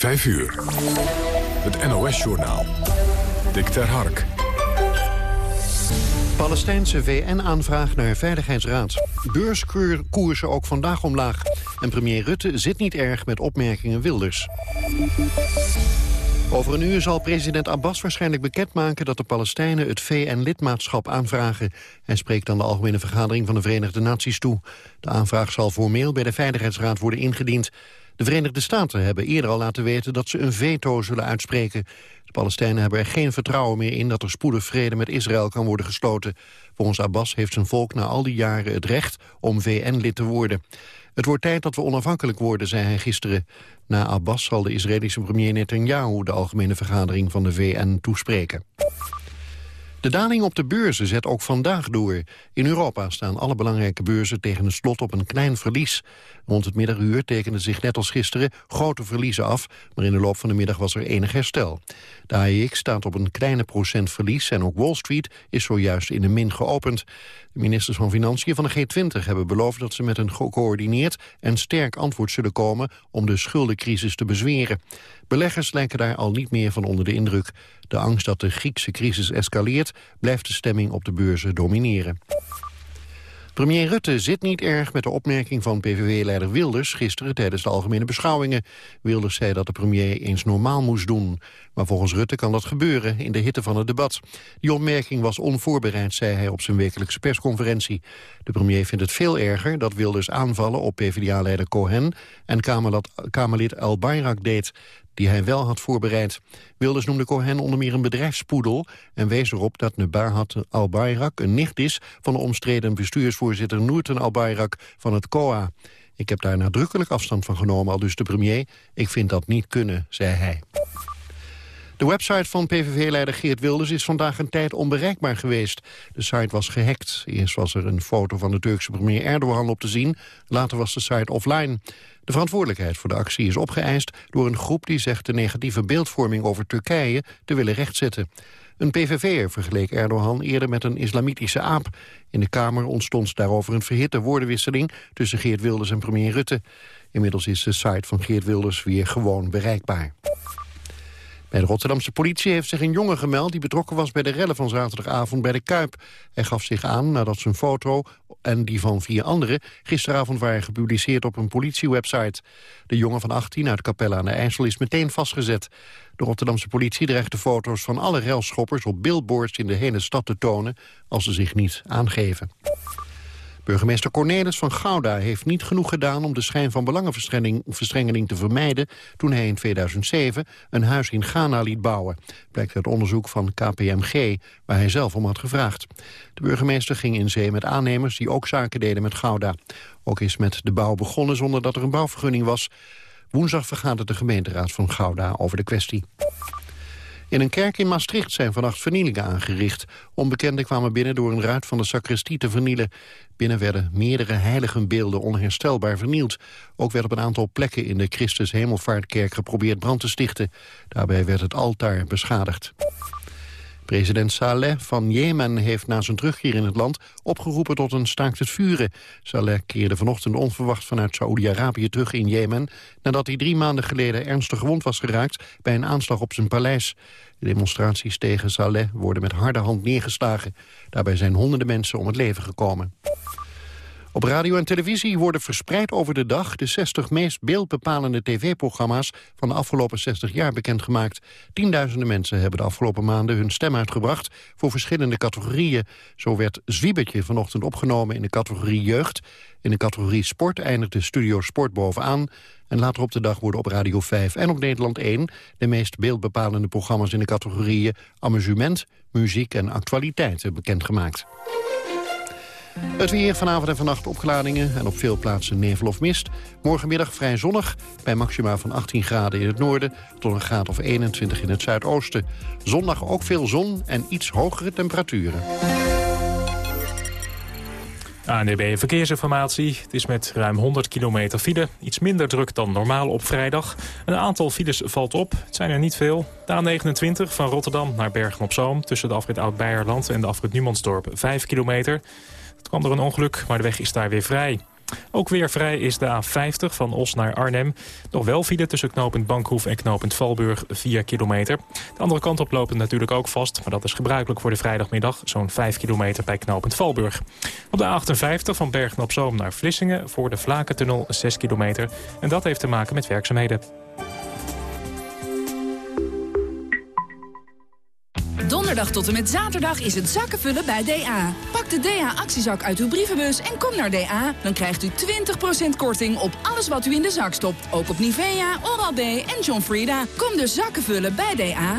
5 uur. Het NOS-journaal. Dick ter Hark. Palestijnse VN-aanvraag naar Veiligheidsraad. Beurskoersen ook vandaag omlaag. En premier Rutte zit niet erg met opmerkingen Wilders. Over een uur zal president Abbas waarschijnlijk bekendmaken dat de Palestijnen het VN-lidmaatschap aanvragen. Hij spreekt aan de Algemene Vergadering van de Verenigde Naties toe. De aanvraag zal formeel bij de Veiligheidsraad worden ingediend. De Verenigde Staten hebben eerder al laten weten dat ze een veto zullen uitspreken. De Palestijnen hebben er geen vertrouwen meer in dat er spoedig vrede met Israël kan worden gesloten. Volgens Abbas heeft zijn volk na al die jaren het recht om VN-lid te worden. Het wordt tijd dat we onafhankelijk worden, zei hij gisteren. Na Abbas zal de Israëlische premier Netanyahu de algemene vergadering van de VN toespreken. De daling op de beurzen zet ook vandaag door. In Europa staan alle belangrijke beurzen tegen een slot op een klein verlies. Rond het middaguur tekenden zich net als gisteren grote verliezen af... maar in de loop van de middag was er enig herstel. De AEX staat op een kleine procent verlies... en ook Wall Street is zojuist in de min geopend. De ministers van Financiën van de G20 hebben beloofd... dat ze met een gecoördineerd en sterk antwoord zullen komen... om de schuldencrisis te bezweren. Beleggers lijken daar al niet meer van onder de indruk. De angst dat de Griekse crisis escaleert... blijft de stemming op de beurzen domineren. Premier Rutte zit niet erg met de opmerking van PVV-leider Wilders... gisteren tijdens de algemene beschouwingen. Wilders zei dat de premier eens normaal moest doen. Maar volgens Rutte kan dat gebeuren in de hitte van het debat. Die opmerking was onvoorbereid, zei hij op zijn wekelijkse persconferentie. De premier vindt het veel erger dat Wilders aanvallen op PvdA-leider Cohen... en Kamerlid Al-Bayrak deed die hij wel had voorbereid. Wilders noemde Cohen onder meer een bedrijfspoedel... en wees erop dat Nebahat al-Bayrak een nicht is... van de omstreden bestuursvoorzitter Noorten al-Bayrak van het COA. Ik heb daar nadrukkelijk afstand van genomen, al dus de premier. Ik vind dat niet kunnen, zei hij. De website van PVV-leider Geert Wilders is vandaag een tijd onbereikbaar geweest. De site was gehackt. Eerst was er een foto van de Turkse premier Erdogan op te zien. Later was de site offline. De verantwoordelijkheid voor de actie is opgeëist door een groep die zegt de negatieve beeldvorming over Turkije te willen rechtzetten. Een PVV'er vergeleek Erdogan eerder met een islamitische aap. In de Kamer ontstond daarover een verhitte woordenwisseling tussen Geert Wilders en premier Rutte. Inmiddels is de site van Geert Wilders weer gewoon bereikbaar. Bij de Rotterdamse politie heeft zich een jongen gemeld... die betrokken was bij de rellen van zaterdagavond bij de Kuip. Hij gaf zich aan nadat zijn foto en die van vier anderen... gisteravond waren gepubliceerd op een politiewebsite. De jongen van 18 uit Capelle aan de IJssel is meteen vastgezet. De Rotterdamse politie dreigt de foto's van alle relschoppers... op billboards in de hele stad te tonen als ze zich niet aangeven. Burgemeester Cornelis van Gouda heeft niet genoeg gedaan om de schijn van belangenverstrengeling te vermijden toen hij in 2007 een huis in Ghana liet bouwen. Blijkt uit onderzoek van KPMG, waar hij zelf om had gevraagd. De burgemeester ging in zee met aannemers die ook zaken deden met Gouda. Ook is met de bouw begonnen zonder dat er een bouwvergunning was. Woensdag vergadert de gemeenteraad van Gouda over de kwestie. In een kerk in Maastricht zijn vannacht vernielingen aangericht. Onbekenden kwamen binnen door een ruit van de sacristie te vernielen. Binnen werden meerdere heiligenbeelden onherstelbaar vernield. Ook werd op een aantal plekken in de Christus Hemelvaartkerk geprobeerd brand te stichten. Daarbij werd het altaar beschadigd. President Saleh van Jemen heeft na zijn terugkeer in het land opgeroepen tot een staakt het vuren. Saleh keerde vanochtend onverwacht vanuit Saoedi-Arabië terug in Jemen... nadat hij drie maanden geleden ernstig gewond was geraakt bij een aanslag op zijn paleis. De demonstraties tegen Saleh worden met harde hand neergeslagen. Daarbij zijn honderden mensen om het leven gekomen. Op radio en televisie worden verspreid over de dag... de 60 meest beeldbepalende tv-programma's van de afgelopen 60 jaar bekendgemaakt. Tienduizenden mensen hebben de afgelopen maanden hun stem uitgebracht... voor verschillende categorieën. Zo werd Zwiebertje vanochtend opgenomen in de categorie jeugd. In de categorie sport eindigde Studio Sport bovenaan. En later op de dag worden op Radio 5 en op Nederland 1... de meest beeldbepalende programma's in de categorieën... amusement, muziek en actualiteiten bekendgemaakt. Het weer vanavond en vannacht opgladingen en op veel plaatsen nevel of mist. Morgenmiddag vrij zonnig, bij maxima van 18 graden in het noorden... tot een graad of 21 in het zuidoosten. Zondag ook veel zon en iets hogere temperaturen. ANDB Verkeersinformatie. Het is met ruim 100 kilometer file. Iets minder druk dan normaal op vrijdag. Een aantal files valt op. Het zijn er niet veel. De A29 van Rotterdam naar Bergen-op-Zoom... tussen de afrit Oud-Beierland en de afrit Numansdorp 5 kilometer. Het kwam door een ongeluk, maar de weg is daar weer vrij. Ook weer vrij is de A50 van Os naar Arnhem. Nog wel file tussen knooppunt Bankhoef en knooppunt Valburg 4 kilometer. De andere kant op lopen natuurlijk ook vast, maar dat is gebruikelijk voor de vrijdagmiddag. Zo'n 5 kilometer bij knooppunt Valburg. Op de A58 van Bergen op Zoom naar Vlissingen voor de Vlakentunnel 6 kilometer. En dat heeft te maken met werkzaamheden. Donderdag tot en met zaterdag is het zakkenvullen bij DA. Pak de DA-actiezak uit uw brievenbus en kom naar DA. Dan krijgt u 20% korting op alles wat u in de zak stopt. Ook op Nivea, Oral-B en John Frieda. Kom dus zakkenvullen bij DA.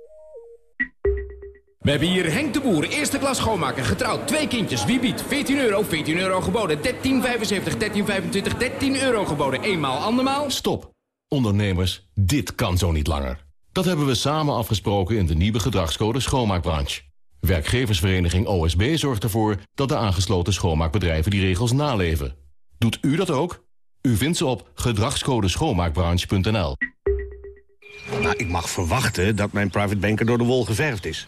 We hebben hier Henk de Boer, eerste klas schoonmaker, getrouwd, twee kindjes. Wie biedt? 14 euro, 14 euro geboden, 13,75, 13,25, 13 euro geboden. Eenmaal, andermaal. Stop. Ondernemers, dit kan zo niet langer. Dat hebben we samen afgesproken in de nieuwe gedragscode schoonmaakbranche. Werkgeversvereniging OSB zorgt ervoor dat de aangesloten schoonmaakbedrijven die regels naleven. Doet u dat ook? U vindt ze op gedragscodeschoonmaakbranche.nl. Nou, ik mag verwachten dat mijn private banker door de wol geverfd is.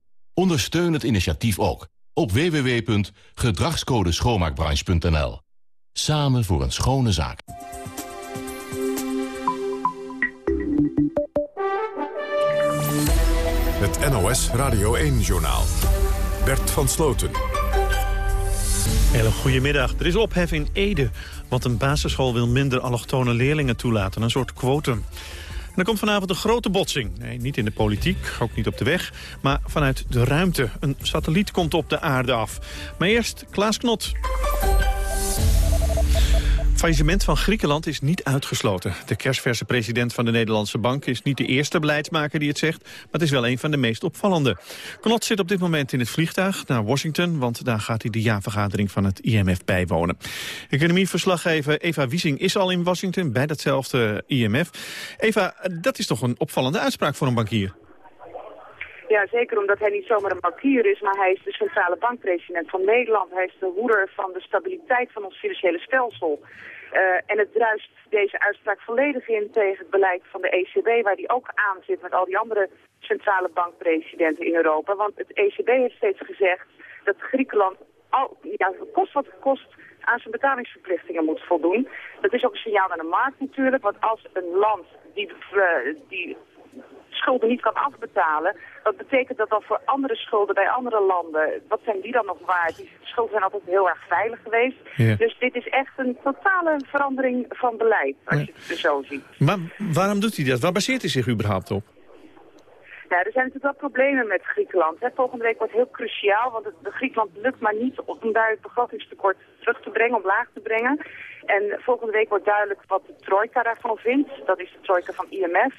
Ondersteun het initiatief ook op www.gedragscodeschoonmaakbranche.nl. Samen voor een schone zaak. Het NOS Radio 1-journaal. Bert van Sloten. Hele goedemiddag. Er is ophef in Ede, want een basisschool wil minder allochtone leerlingen toelaten. Een soort quotum. En er komt vanavond een grote botsing. Nee, niet in de politiek, ook niet op de weg, maar vanuit de ruimte. Een satelliet komt op de aarde af. Maar eerst Klaas Knot. Faillissement van Griekenland is niet uitgesloten. De kerstverse president van de Nederlandse Bank is niet de eerste beleidsmaker die het zegt, maar het is wel een van de meest opvallende. Knot zit op dit moment in het vliegtuig naar Washington, want daar gaat hij de jaarvergadering van het IMF bijwonen. Economieverslaggever Eva Wiesing is al in Washington bij datzelfde IMF. Eva, dat is toch een opvallende uitspraak voor een bankier? Ja, zeker omdat hij niet zomaar een bankier is, maar hij is de centrale bankpresident van Nederland. Hij is de hoeder van de stabiliteit van ons financiële stelsel. Uh, en het druist deze uitspraak volledig in tegen het beleid van de ECB, waar die ook aan zit met al die andere centrale bankpresidenten in Europa. Want het ECB heeft steeds gezegd dat Griekenland, al, ja, kost wat het kost, aan zijn betalingsverplichtingen moet voldoen. Dat is ook een signaal naar de markt natuurlijk, want als een land die, uh, die schulden niet kan afbetalen, dat betekent dat dan voor andere schulden bij andere landen, wat zijn die dan nog waard? Die schulden zijn altijd heel erg veilig geweest. Dus dit is echt een totale verandering van beleid, als je het zo ziet. Maar waarom doet hij dat? Waar baseert hij zich überhaupt op? Ja, er zijn natuurlijk wel problemen met Griekenland. Hè. Volgende week wordt heel cruciaal, want het, de Griekenland lukt maar niet om daar het begrotingstekort terug te brengen, omlaag te brengen. En volgende week wordt duidelijk wat de trojka daarvan vindt. Dat is de trojka van IMF,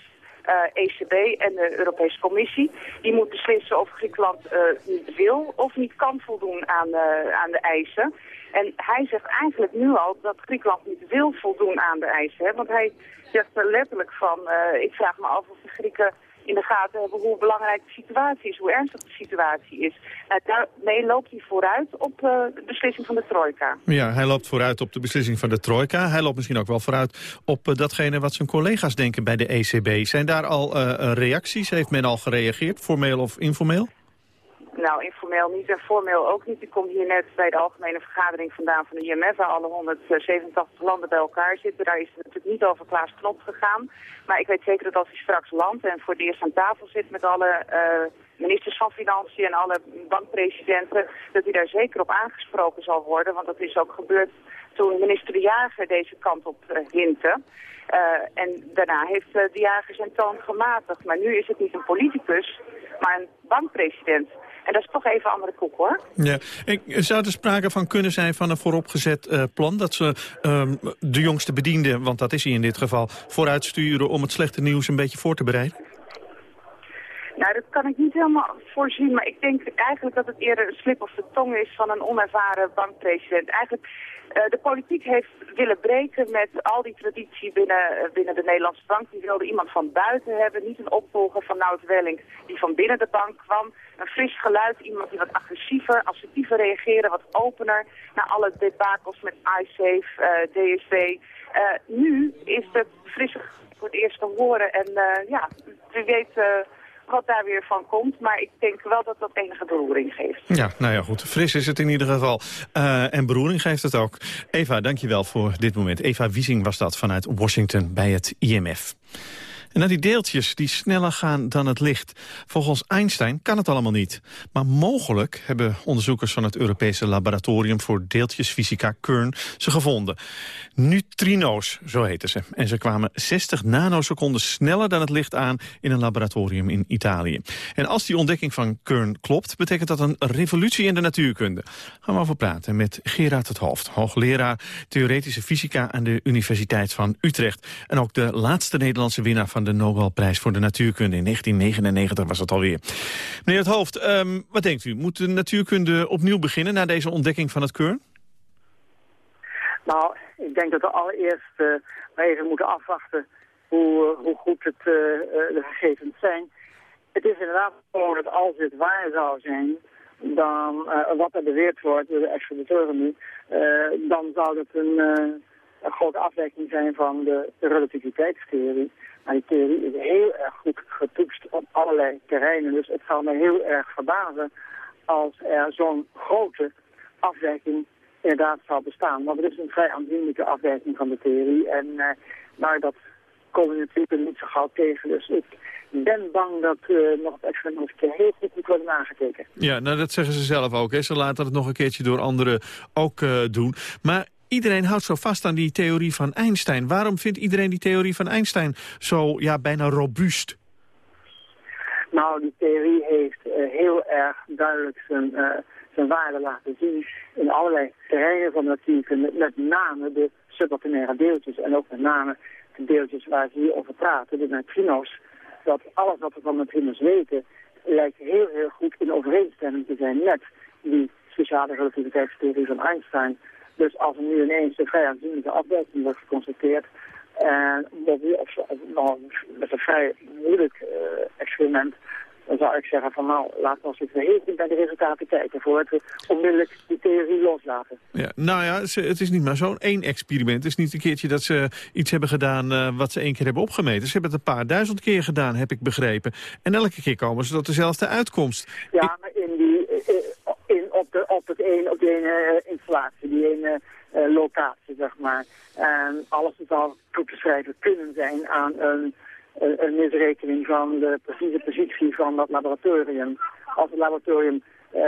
ECB eh, en de Europese Commissie. Die moet beslissen of Griekenland niet eh, wil of niet kan voldoen aan, aan de eisen. En hij zegt eigenlijk nu al dat Griekenland niet wil voldoen aan de eisen. Hè? Want hij zegt er letterlijk van, ik vraag me af of de Grieken in de gaten hebben hoe belangrijk de situatie is, hoe ernstig de situatie is. Nou, daarmee loopt hij vooruit op de beslissing van de trojka. Ja, hij loopt vooruit op de beslissing van de trojka. Hij loopt misschien ook wel vooruit op datgene wat zijn collega's denken bij de ECB. Zijn daar al reacties? Heeft men al gereageerd, formeel of informeel? Nou, informeel niet en formeel ook niet. Ik kom hier net bij de algemene vergadering vandaan van de IMF... waar alle 187 landen bij elkaar zitten. Daar is het natuurlijk niet over Klaas Knop gegaan. Maar ik weet zeker dat als hij straks landt en voor het eerst aan tafel zit... met alle uh, ministers van Financiën en alle bankpresidenten... dat hij daar zeker op aangesproken zal worden. Want dat is ook gebeurd toen minister De Jager deze kant op uh, hintte. Uh, en daarna heeft De Jager zijn toon gematigd. Maar nu is het niet een politicus, maar een bankpresident... En dat is toch even andere koek, hoor. Ja. Ik, zou er sprake van kunnen zijn van een vooropgezet uh, plan... dat ze um, de jongste bediende, want dat is hij in dit geval... vooruitsturen om het slechte nieuws een beetje voor te bereiden? Nou, dat kan ik niet helemaal voorzien, maar ik denk eigenlijk dat het eerder een slip of de tong is van een onervaren bankpresident. Eigenlijk de politiek heeft willen breken met al die traditie binnen, uh, binnen de Nederlandse bank. Die wilde iemand van buiten hebben, niet een opvolger van Nout Welling die van binnen de bank kwam. Een fris geluid, iemand die wat agressiever, assertiever reageerde, wat opener naar alle debakels met iSafe, uh, DSV. nu is het frissig voor het eerst te horen en ja, wie weet wat daar weer van komt. Maar ik denk wel dat dat enige beroering geeft. Ja, nou ja, goed. Fris is het in ieder geval. Uh, en beroering geeft het ook. Eva, dankjewel voor dit moment. Eva Wiesing was dat vanuit Washington bij het IMF. En naar die deeltjes die sneller gaan dan het licht. Volgens Einstein kan het allemaal niet. Maar mogelijk hebben onderzoekers van het Europese Laboratorium voor Deeltjesfysica Kern ze gevonden. Neutrino's, zo heten ze. En ze kwamen 60 nanoseconden sneller dan het licht aan in een laboratorium in Italië. En als die ontdekking van Kern klopt, betekent dat een revolutie in de natuurkunde. Gaan we over praten met Gerard het Hoofd, hoogleraar theoretische fysica aan de Universiteit van Utrecht. En ook de laatste Nederlandse winnaar van de Nobelprijs voor de natuurkunde. In 1999 was het alweer. Meneer het Hoofd, ehm, wat denkt u? Moet de natuurkunde opnieuw beginnen na deze ontdekking van het Kern? Nou, ik denk dat we allereerst uh, even moeten afwachten hoe, uh, hoe goed het, uh, de gegevens zijn. Het is inderdaad gewoon dat als het waar zou zijn, dan wat er beweerd wordt door de expediteuren nu, dan zou het een, een grote afwijking zijn van de relativiteitstheorie. Maar die theorie is heel erg goed getoetst op allerlei terreinen. Dus het zou me heel erg verbazen als er zo'n grote afwijking inderdaad zou bestaan. Want het is een vrij aanzienlijke afwijking van de theorie. En uh, nou, dat komen we natuurlijk niet zo gauw tegen. Dus ik ben bang dat uh, nog het experiment nog een keer heel goed moet worden nagekeken. Ja, nou dat zeggen ze zelf ook. Hè. Ze laten het nog een keertje door anderen ook uh, doen. Maar iedereen houdt zo vast aan die theorie van Einstein. Waarom vindt iedereen die theorie van Einstein zo ja, bijna robuust? Nou, die theorie heeft uh, heel erg duidelijk zijn, uh, zijn waarde laten zien in allerlei terreinen van de natuurkunde, met name de subatomaire deeltjes en ook met name de deeltjes waar ze hier over praten, de neutrino's. Dat alles wat we van neutrino's weten lijkt heel, heel goed in overeenstemming te zijn met die speciale relativiteitstheorie van Einstein. Dus als er nu ineens een vrij aanzienlijke afwijking wordt geconstateerd... en dat nu op, met een vrij moeilijk uh, experiment... dan zou ik zeggen van nou, laten we eens even heel goed naar de resultaten kijken... voordat we onmiddellijk die theorie loslaten. Ja, nou ja, het is niet maar zo'n één experiment. Het is niet een keertje dat ze iets hebben gedaan uh, wat ze één keer hebben opgemeten. Ze hebben het een paar duizend keer gedaan, heb ik begrepen. En elke keer komen ze tot dezelfde uitkomst. Ja, maar in die... Op, de, op, het een, op die ene installatie, die ene locatie, zeg maar. En alles zal toe te schrijven kunnen zijn aan een, een, misrekening van de precieze positie van dat laboratorium. Als het laboratorium, uh,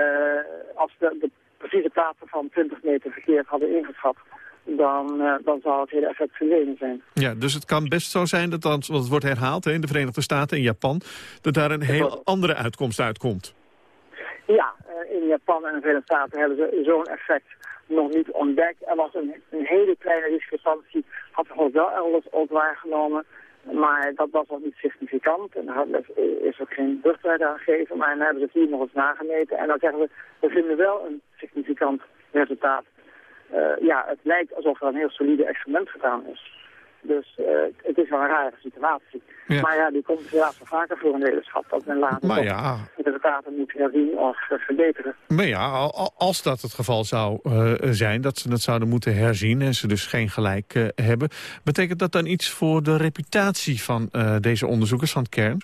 als de, de precieze plaatsen van 20 meter verkeerd hadden ingeschat, dan, uh, dan zal het hele effect verdwenen zijn. Ja, dus het kan best zo zijn dat, dan, want het wordt herhaald hè, in de Verenigde Staten en Japan, dat daar een heel andere uitkomst uitkomt. Ja, in Japan en de Verenigde Staten hebben ze zo'n effect nog niet ontdekt. Er was een, een hele kleine discrepantie, had de wel elders ook waargenomen. Maar dat was nog niet significant. En daar is ook geen rugtijd aan gegeven. Maar dan hebben ze het hier nog eens nagemeten. En dan zeggen we, we vinden wel een significant resultaat. Uh, ja, het lijkt alsof er een heel solide experiment gedaan is. Dus uh, het is wel een rare situatie. Maar ja, die komt helaas wel vaker voor een wetenschap. Dat men later maar ja. de resultaten moet herzien of verbeteren. Maar ja, als dat het geval zou uh, zijn, dat ze dat zouden moeten herzien... en ze dus geen gelijk hebben... betekent dat dan iets voor de reputatie van deze onderzoekers van het kern?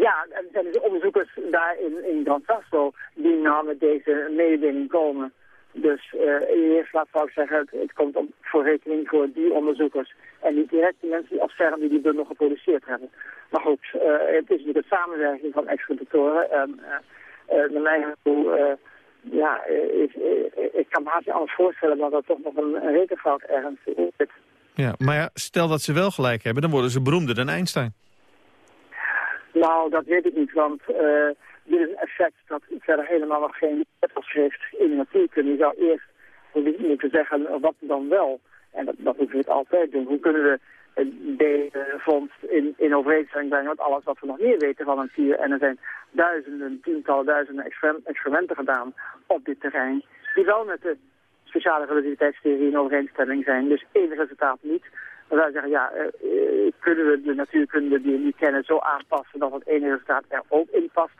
Ja, er zijn dus onderzoekers daar in, in Gran Sasso die met deze mededeling komen. Dus uh, eerst laat ik zeggen, het, het komt op, voor rekening voor die onderzoekers. En niet direct de mensen die afsterven die die bundel geproduceerd hebben. Maar goed, uh, het is natuurlijk een samenwerking van executatoren. En uh, naar mijn gevoel, ja, ik, ik kan me haast niet anders voorstellen dat toch nog een, een rekenfout ergens zit. Ja, maar ja, stel dat ze wel gelijk hebben, dan worden ze beroemder dan Einstein. Nou, dat weet ik niet, want uh, dit is een effect dat verder helemaal nog geen wortels heeft in de natuurkunde. Je zou eerst moeten zeggen, wat dan wel? En dat, dat moeten we het altijd doen. Hoe kunnen we deze vondst in, in overeenstemming brengen met alles wat we nog meer weten van natuur? En er zijn duizenden, tientallen duizenden experimenten gedaan op dit terrein, die wel met de speciale relativiteitstheorie in overeenstemming zijn. Dus één resultaat niet. Maar wij zeggen, ja, uh, kunnen we de natuurkunde die we nu kennen zo aanpassen dat het ene resultaat er ook in past?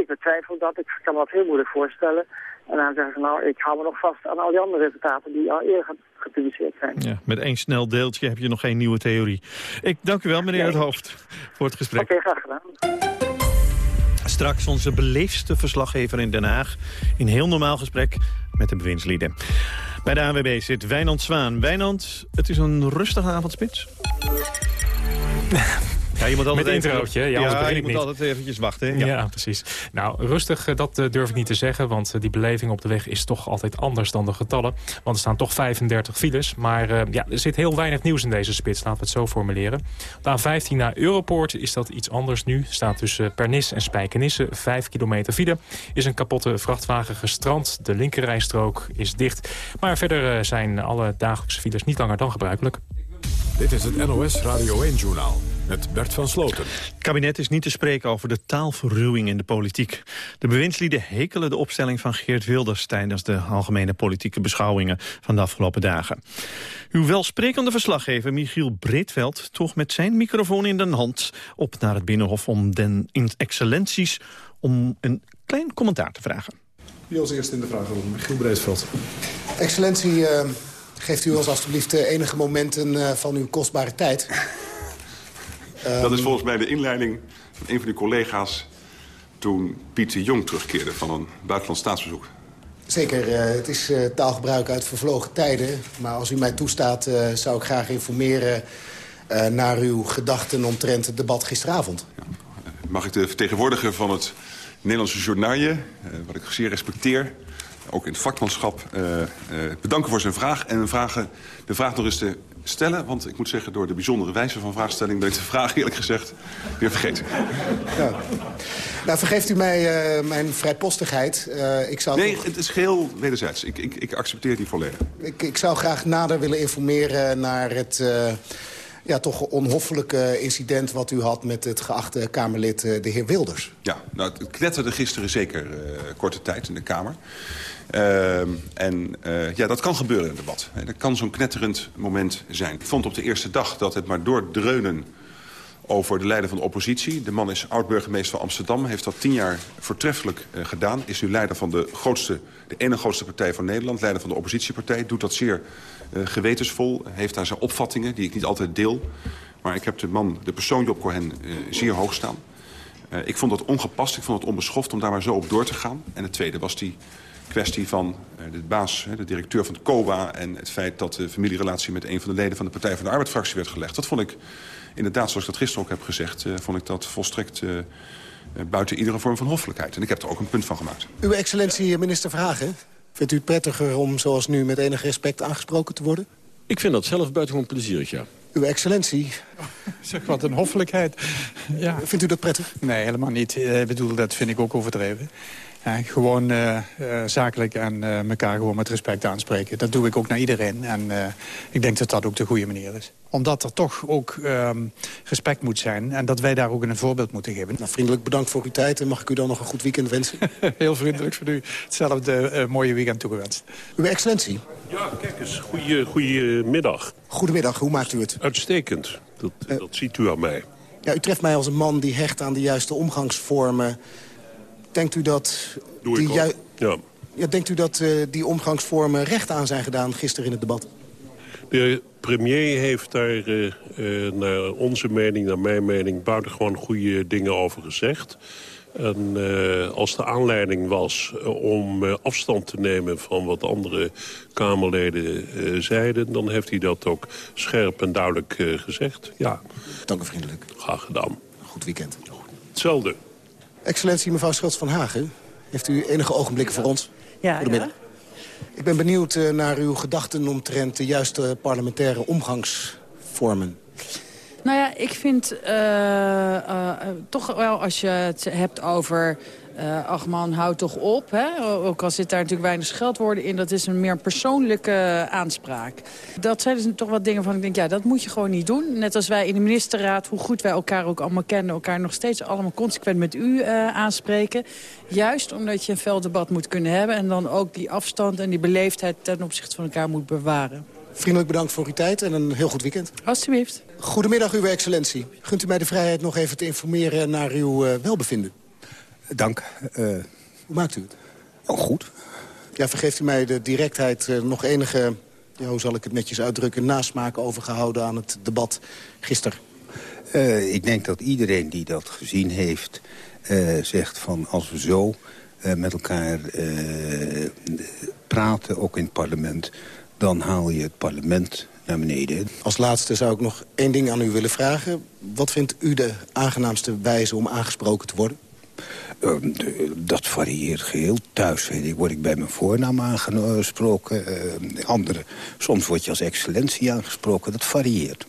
Ik betwijfel dat. Ik kan me dat heel moeilijk voorstellen. En dan zeggen ze, nou, ik hou me nog vast aan al die andere resultaten die al eerder gepubliceerd zijn. Ja, met één snel deeltje heb je nog geen nieuwe theorie. Ik dank u wel, meneer nee. Het Hoofd, voor het gesprek. Oké, okay, graag gedaan. Straks onze beleefdste verslaggever in Den Haag... in heel normaal gesprek met de bewindslieden. Bij de ANWB zit Wijnand Zwaan. Wijnand, het is een rustige avondspits. Ja, je moet altijd Met een introotje, ja, ja je moet altijd eventjes wachten. Ja. ja. precies. Nou, rustig, eh, dat eh, durf ik niet te zeggen, want eh, die beleving op de weg is toch altijd anders dan de getallen. Want er staan toch 35 files, maar uh, ja, er zit heel weinig nieuws in deze spits, laten we het zo formuleren. Op de A15 naar Europoort is dat iets anders nu. Staat tussen Pernis en Spijkenisse 5 kilometer file. Is een kapotte vrachtwagen gestrand, de linkerrijstrook is dicht. Maar verder zijn alle dagelijkse files niet langer dan gebruikelijk. Dit is het NOS Radio 1-journaal met Bert van Sloten. Het kabinet is niet te spreken over de taalverruwing in de politiek. De bewindslieden hekelen de opstelling van Geert Wilders... tijdens de algemene politieke beschouwingen van de afgelopen dagen. Uw welsprekende verslaggever Michiel Breedveld... toch met zijn microfoon in de hand op naar het Binnenhof... om den excellenties om een klein commentaar te vragen. Wie als eerste in de vragenronde? Michiel Breedveld. Excellentie... Uh... Geeft u ons alstublieft enige momenten van uw kostbare tijd. Dat is volgens mij de inleiding van een van uw collega's... toen Pieter Jong terugkeerde van een buitenland staatsbezoek. Zeker, uh, het is uh, taalgebruik uit vervlogen tijden. Maar als u mij toestaat, uh, zou ik graag informeren... naar uw gedachten omtrent het debat gisteravond. Ja. Mag ik de vertegenwoordiger van het Nederlandse journaal, wat ik zeer respecteer ook in het vakmanschap, uh, uh, bedanken voor zijn vraag. En vragen, de vraag nog eens te stellen. Want ik moet zeggen, door de bijzondere wijze van vraagstelling... ben ik de vraag eerlijk gezegd weer vergeten. Ja. Nou, vergeeft u mij uh, mijn vrijpostigheid. ik zou nee, het is geheel wederzijds. Ik, ik, ik accepteer die volledig. Ik, ik zou graag nader willen informeren naar het ja, toch onhoffelijke incident wat u had met het geachte Kamerlid de heer Wilders. Ja, nou, het knetterde gisteren zeker uh, korte tijd in de Kamer. Uh, en ja, dat kan gebeuren in het debat. Dat kan zo'n knetterend moment zijn. Ik vond op de eerste dag dat het maar doordreunen over de leider van de oppositie. De man is oud-burgemeester van Amsterdam. Heeft dat tien jaar voortreffelijk gedaan. Is nu leider van de, grootste, de ene grootste partij van Nederland. Leider van de oppositiepartij. Doet dat zeer gewetensvol. Heeft daar zijn opvattingen die ik niet altijd deel. Maar ik heb de man, de persoon Job Cohen, uh, zeer hoog staan. ik vond dat ongepast. Ik vond het onbeschoft om daar maar zo op door te gaan. En het tweede was die kwestie van de baas, de directeur van het COA... en het feit dat de familierelatie met een van de leden van de Partij van de Arbeid-fractie werd gelegd. Dat vond ik inderdaad, zoals ik dat gisteren ook heb gezegd... Vond ik dat volstrekt buiten iedere vorm van hoffelijkheid. En ik heb er ook een punt van gemaakt. Uw excellentie, minister Vragen. Vindt u het prettiger om zoals nu met enig respect aangesproken te worden? Ik vind dat zelf buitengewoon plezierig, ja. Uw excellentie. Zeg, wat een hoffelijkheid. Ja. Vindt u dat prettig? Nee, helemaal niet. Ik bedoel, dat vind ik ook overdreven. Gewoon uh, uh, zakelijk en uh, elkaar gewoon met respect aanspreken. Dat doe ik ook naar iedereen. En ik denk dat dat ook de goede manier is. Omdat er toch ook um, respect moet zijn. En dat wij daar ook een voorbeeld moeten geven. Nou, vriendelijk bedankt voor uw tijd. En mag ik u dan nog een goed weekend wensen? Heel vriendelijk voor u. Hetzelfde mooie weekend toegewenst. Uw excellentie. Ja, kijk eens. Goeie, goedemiddag. Goedemiddag. Hoe maakt u het? Uitstekend. Dat, dat ziet u aan mij. Ja, u treft mij als een man die hecht aan de juiste omgangsvormen Denkt u dat... Doe die ik ja. ja. Denkt u dat uh, die omgangsvormen recht aan zijn gedaan gisteren in het debat? De premier heeft daar uh, uh, naar onze mening, naar mijn mening... buitengewoon goede dingen over gezegd. En uh, als de aanleiding was om uh, afstand te nemen van wat andere Kamerleden uh, zeiden... dan heeft hij dat ook scherp en duidelijk gezegd. Ja. Dank u vriendelijk. Graag gedaan. Goed weekend. Hetzelfde. Excellentie mevrouw Schultz van Hagen, heeft u enige ogenblikken voor ons? Ja, Goedemiddag. Ik ben benieuwd uh, naar uw gedachten omtrent de juiste parlementaire omgangsvormen. Nou ja, ik vind uh, uh, toch wel als je het hebt over uh, ach man, houd toch op. Hè? Ook al zit daar natuurlijk weinig scheldwoorden in. Dat is een meer persoonlijke aanspraak. Dat zijn dus toch wat dingen van ik denk, ja, dat moet je gewoon niet doen. Net als wij in de ministerraad, hoe goed wij elkaar ook allemaal kennen... elkaar nog steeds allemaal consequent met u uh, aanspreken. Juist omdat je een fel debat moet kunnen hebben... en dan ook die afstand en die beleefdheid ten opzichte van elkaar moet bewaren. Vriendelijk bedankt voor uw tijd en een heel goed weekend. Alsjeblieft. Goedemiddag, uw excellentie. Gunt u mij de vrijheid nog even te informeren naar uw uh, welbevinden? Dank. Uh, Hoe maakt u het? Oh, goed. Ja, vergeeft u mij de directheid uh, nog enige, ja, hoe zal ik het netjes uitdrukken... nasmaak overgehouden aan het debat gisteren? Uh, ik denk dat iedereen die dat gezien heeft zegt van als we zo met elkaar praten, ook in het parlement... dan haal je het parlement naar beneden. Als laatste zou ik nog één ding aan u willen vragen. Wat vindt u de aangenaamste wijze om aangesproken te worden? Uh, dat varieert geheel. Thuis ik, word ik bij mijn voornaam aangesproken. Uh, andere, soms word je als excellentie aangesproken. Dat varieert.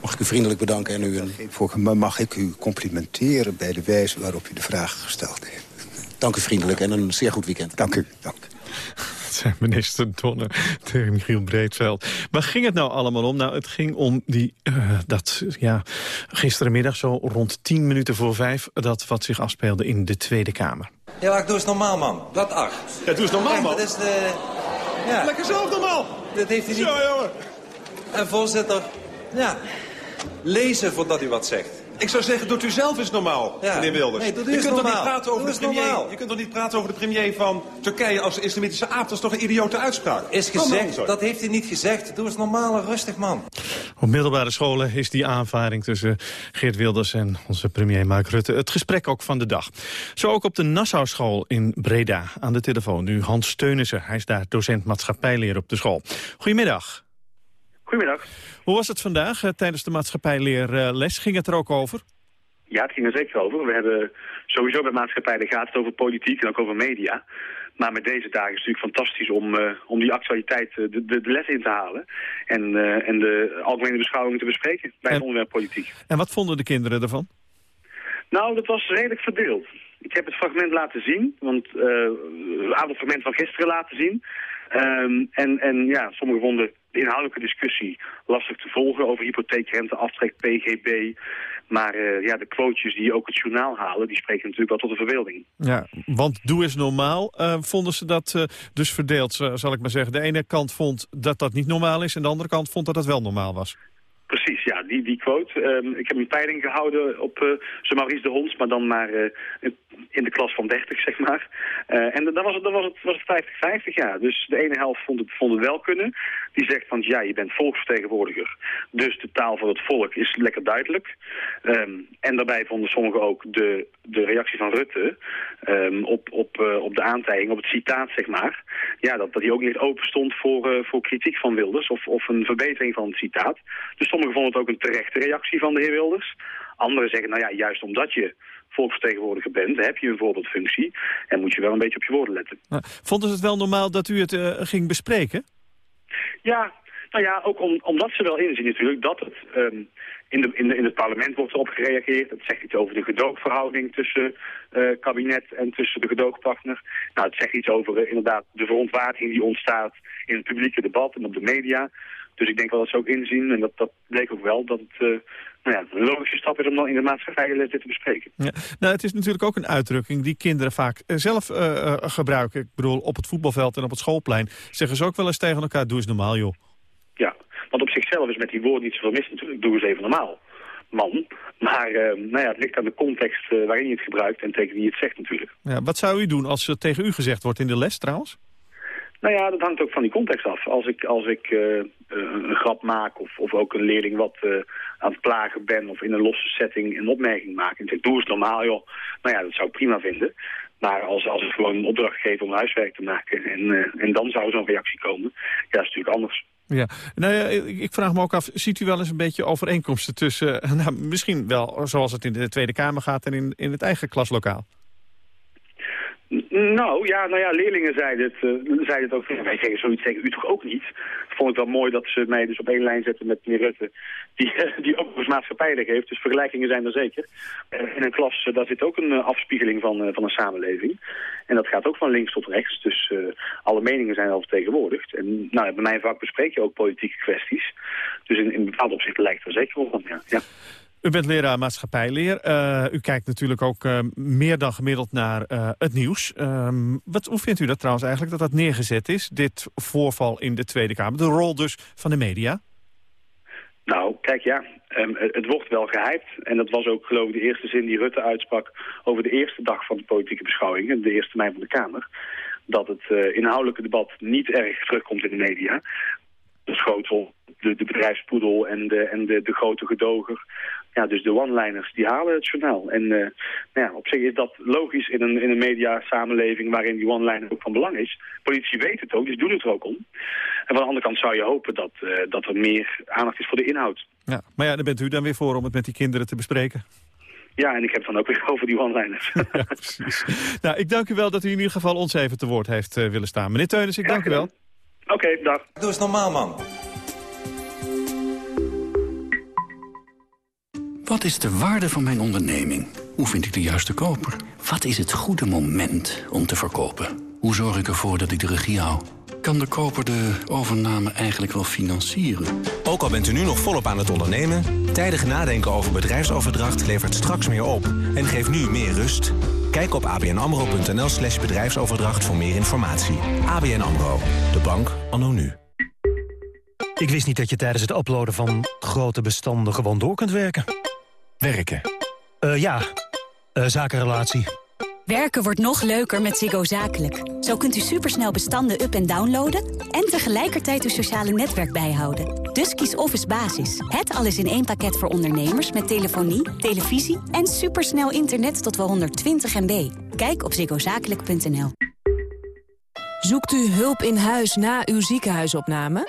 Mag ik u vriendelijk bedanken en u een... Mag ik u complimenteren bij de wijze waarop u de vraag gesteld heeft. Dank u vriendelijk en een zeer goed weekend. Dank u. Dank. zei minister Donner tegen Michiel Breedveld. Waar ging het nou allemaal om? Nou, het ging om die, uh, dat, ja, gisterenmiddag zo rond tien minuten voor vijf... dat wat zich afspeelde in de Tweede Kamer. Ja, maar doe eens normaal, man. Blad 8. Ja, doe eens normaal, man. Dat is de... Ja. Lekker zelf normaal. Dat heeft hij niet... Zo, jongen. En voorzitter, ja, lezen voordat u wat zegt. Ik zou zeggen, doet u zelf eens normaal, ja. meneer Wilders. Nee, doe je, kunt normaal. Toch niet praten over de premier, normaal. je kunt toch niet praten over de premier van Turkije als islamitische aap? Dat is toch een idiote uitspraak? Is gezegd, dat heeft hij niet gezegd. Doe eens normaal en rustig, man. Op middelbare scholen is die aanvaring tussen Geert Wilders en onze premier Mark Rutte het gesprek ook van de dag. Zo ook op de Nassau-school in Breda. Aan de telefoon nu Hans Steunissen. Hij is daar docent maatschappijleer op de school. Goedemiddag. Goedemiddag. Hoe was het vandaag uh, tijdens de maatschappijleerles? Ging het er ook over? Ja, het ging er zeker over. We hebben sowieso bij maatschappij, gaat het over politiek en ook over media. Maar met deze dagen is het natuurlijk fantastisch om, uh, om die actualiteit uh, de, de, de, les in te halen. En, uh, en de algemene beschouwingen te bespreken bij en, het onderwerp politiek. En wat vonden de kinderen ervan? Nou, dat was redelijk verdeeld. Ik heb het fragment laten zien, want een aantal fragmenten van gisteren laten zien. Um, en, en ja, sommigen vonden de inhoudelijke discussie lastig te volgen over hypotheekrente, aftrek, PGB. Maar uh, ja, de quotejes die ook het journaal halen, die spreken natuurlijk wel tot de verbeelding. Ja, want doe eens normaal. Uh, vonden ze dat uh, dus verdeeld, zal ik maar zeggen. De ene kant vond dat dat niet normaal is en de andere kant vond dat dat wel normaal was. Die, die quote. Um, ik heb een peiling gehouden op uh, Maurice de Hons, maar dan maar uh, in de klas van 30, zeg maar. Uh, en dan was het, dan was het, was het 50-50, ja. Dus de ene helft vond het, vond wel kunnen. Die zegt van, ja, je bent volksvertegenwoordiger. Dus de taal van het volk is lekker duidelijk. Um, en daarbij vonden sommigen ook de, de reactie van Rutte um, op, op, op de aantijging, op het citaat, zeg maar. Ja, dat, dat hij ook niet open stond voor, voor kritiek van Wilders of, of een verbetering van het citaat. Dus sommigen vonden het ook een terechte reactie van de heer Wilders. Anderen zeggen, nou ja, juist omdat je volksvertegenwoordiger bent, heb je een voorbeeldfunctie en moet je wel een beetje op je woorden letten. Nou, vonden ze het wel normaal dat u het uh, ging bespreken? Ja, Nou ja, ook om, omdat ze wel inzien natuurlijk dat het... ehm, in, de, in, de, in het parlement wordt erop gereageerd. Dat zegt iets over de gedoogverhouding tussen uh, kabinet en tussen de gedoogpartner. Nou, het zegt iets over uh, inderdaad de verontwaardiging die ontstaat in het publieke debat en op de media. Dus ik denk wel dat ze ook inzien, en dat, dat bleek ook wel, dat het uh, nou ja, een logische stap is om dan in de maatschappij dit te bespreken. Ja. Nou, het is natuurlijk ook een uitdrukking die kinderen vaak zelf uh, gebruiken. Ik bedoel, op het voetbalveld en op het schoolplein zeggen ze ook wel eens tegen elkaar, doe eens normaal joh. Ja, want op zichzelf is met die woorden niet zoveel mis natuurlijk. Doe eens even normaal, man. Maar uh, nou ja, het ligt aan de context uh, waarin je het gebruikt en tegen wie je het zegt natuurlijk. Ja, wat zou u doen als het tegen u gezegd wordt in de les trouwens? Nou ja, dat hangt ook van die context af. Als ik, als ik uh, een grap maak of, of ook een leerling wat aan het plagen ben... of in een losse setting een opmerking maak en zeg doe eens normaal joh. Nou ja, dat zou ik prima vinden. Maar als, als ik gewoon een opdracht geef om huiswerk te maken en, en dan zou zo'n reactie komen... ja, dat is natuurlijk anders. Ja, nou ja, ik vraag me ook af, ziet u wel eens een beetje overeenkomsten tussen... Nou, misschien wel zoals het in de Tweede Kamer gaat en in, in het eigen klaslokaal? Nou ja, nou ja, leerlingen zeiden het, uh, zeiden het ook. Wij zeggen zoiets tegen u toch ook niet? Vond ik wel mooi dat ze mij dus op één lijn zetten met meneer Rutte. Die, die ook eens heeft. Dus vergelijkingen zijn er zeker. Uh, in een klas, uh, daar zit ook een afspiegeling van, van een samenleving. En dat gaat ook van links tot rechts. Dus alle meningen zijn al vertegenwoordigd. En nou, bij mijn vak bespreek je ook politieke kwesties. Dus in, in bepaald opzicht lijkt er zeker wel ja. U bent leraar maatschappijleer. Uh, u kijkt natuurlijk ook uh, meer dan gemiddeld naar uh, het nieuws. Um, wat, hoe vindt u dat trouwens eigenlijk, dat dat neergezet is? Dit voorval in de Tweede Kamer. De rol dus van de media? Nou, kijk ja, um, het wordt wel gehyped. En dat was ook geloof ik de eerste zin die Rutte uitsprak... over de eerste dag van de politieke beschouwingen, de eerste termijn van de Kamer. Dat het inhoudelijke debat niet erg terugkomt in de media de schotel, de, de bedrijfspoedel en, de, en de, de grote gedoger. Ja, dus de one-liners, die halen het journaal. En uh, nou ja, op zich is dat logisch in een, in een media-samenleving waarin die one-liner ook van belang is. Politici weten het ook, dus doen het er ook om. En van de andere kant zou je hopen dat, uh, dat er meer aandacht is voor de inhoud. Ja, maar ja, daar bent u dan weer voor om het met die kinderen te bespreken. Ja, en ik heb dan ook weer over die one-liners. ja, precies. Nou, ik dank u wel dat u in ieder geval ons even te woord heeft uh, willen staan. Meneer Teunis, ik dank u wel. Oké, okay, dag. Doe eens normaal, man. Wat is de waarde van mijn onderneming? Hoe vind ik de juiste koper? Wat is het goede moment om te verkopen? Hoe zorg ik ervoor dat ik de regie hou? Kan de koper de overname eigenlijk wel financieren? Ook al bent u nu nog volop aan het ondernemen... tijdig nadenken over bedrijfsoverdracht levert straks meer op... en geeft nu meer rust. Kijk op abnamro.nl slash bedrijfsoverdracht voor meer informatie. ABN AMRO, de bank anno nu. Ik wist niet dat je tijdens het uploaden van grote bestanden gewoon door kunt werken. Werken? Uh, ja, uh, zakenrelatie. Werken wordt nog leuker met Ziggo Zakelijk. Zo kunt u supersnel bestanden up- en downloaden... en tegelijkertijd uw sociale netwerk bijhouden. Dus kies Office Basis. Het alles in één pakket voor ondernemers... met telefonie, televisie en supersnel internet tot wel 120 MB. Kijk op ziggozakelijk.nl. Zoekt u hulp in huis na uw ziekenhuisopname?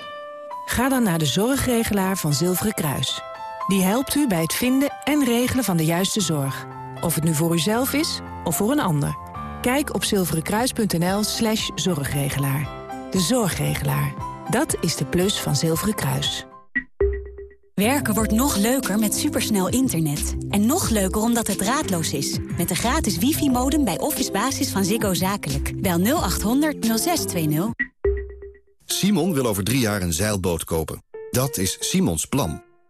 Ga dan naar de zorgregelaar van Zilveren Kruis. Die helpt u bij het vinden en regelen van de juiste zorg. Of het nu voor uzelf is of voor een ander. Kijk op zilverenkruis.nl slash zorgregelaar. De zorgregelaar. Dat is de plus van Zilveren Kruis. Werken wordt nog leuker met supersnel internet. En nog leuker omdat het draadloos is. Met de gratis wifi-modem bij Office Basis van Ziggo Zakelijk. Bel 0800 0620. Simon wil over drie jaar een zeilboot kopen. Dat is Simons plan.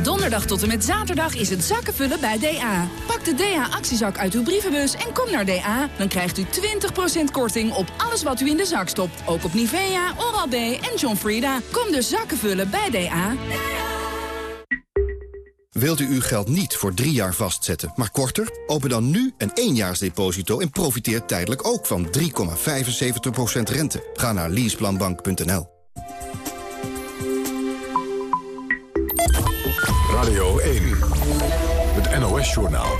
Donderdag tot en met zaterdag is het zakkenvullen bij DA. Pak de DA-actiezak uit uw brievenbus en kom naar DA. Dan krijgt u 20% korting op alles wat u in de zak stopt. Ook op Nivea, Oral-B en John Frieda. Kom dus zakkenvullen bij DA. Wilt u uw geld niet voor drie jaar vastzetten, maar korter? Open dan nu een éénjaarsdeposito en profiteer tijdelijk ook van 3,75% rente. Ga naar leaseplanbank.nl. Radio 1, het NOS-journaal.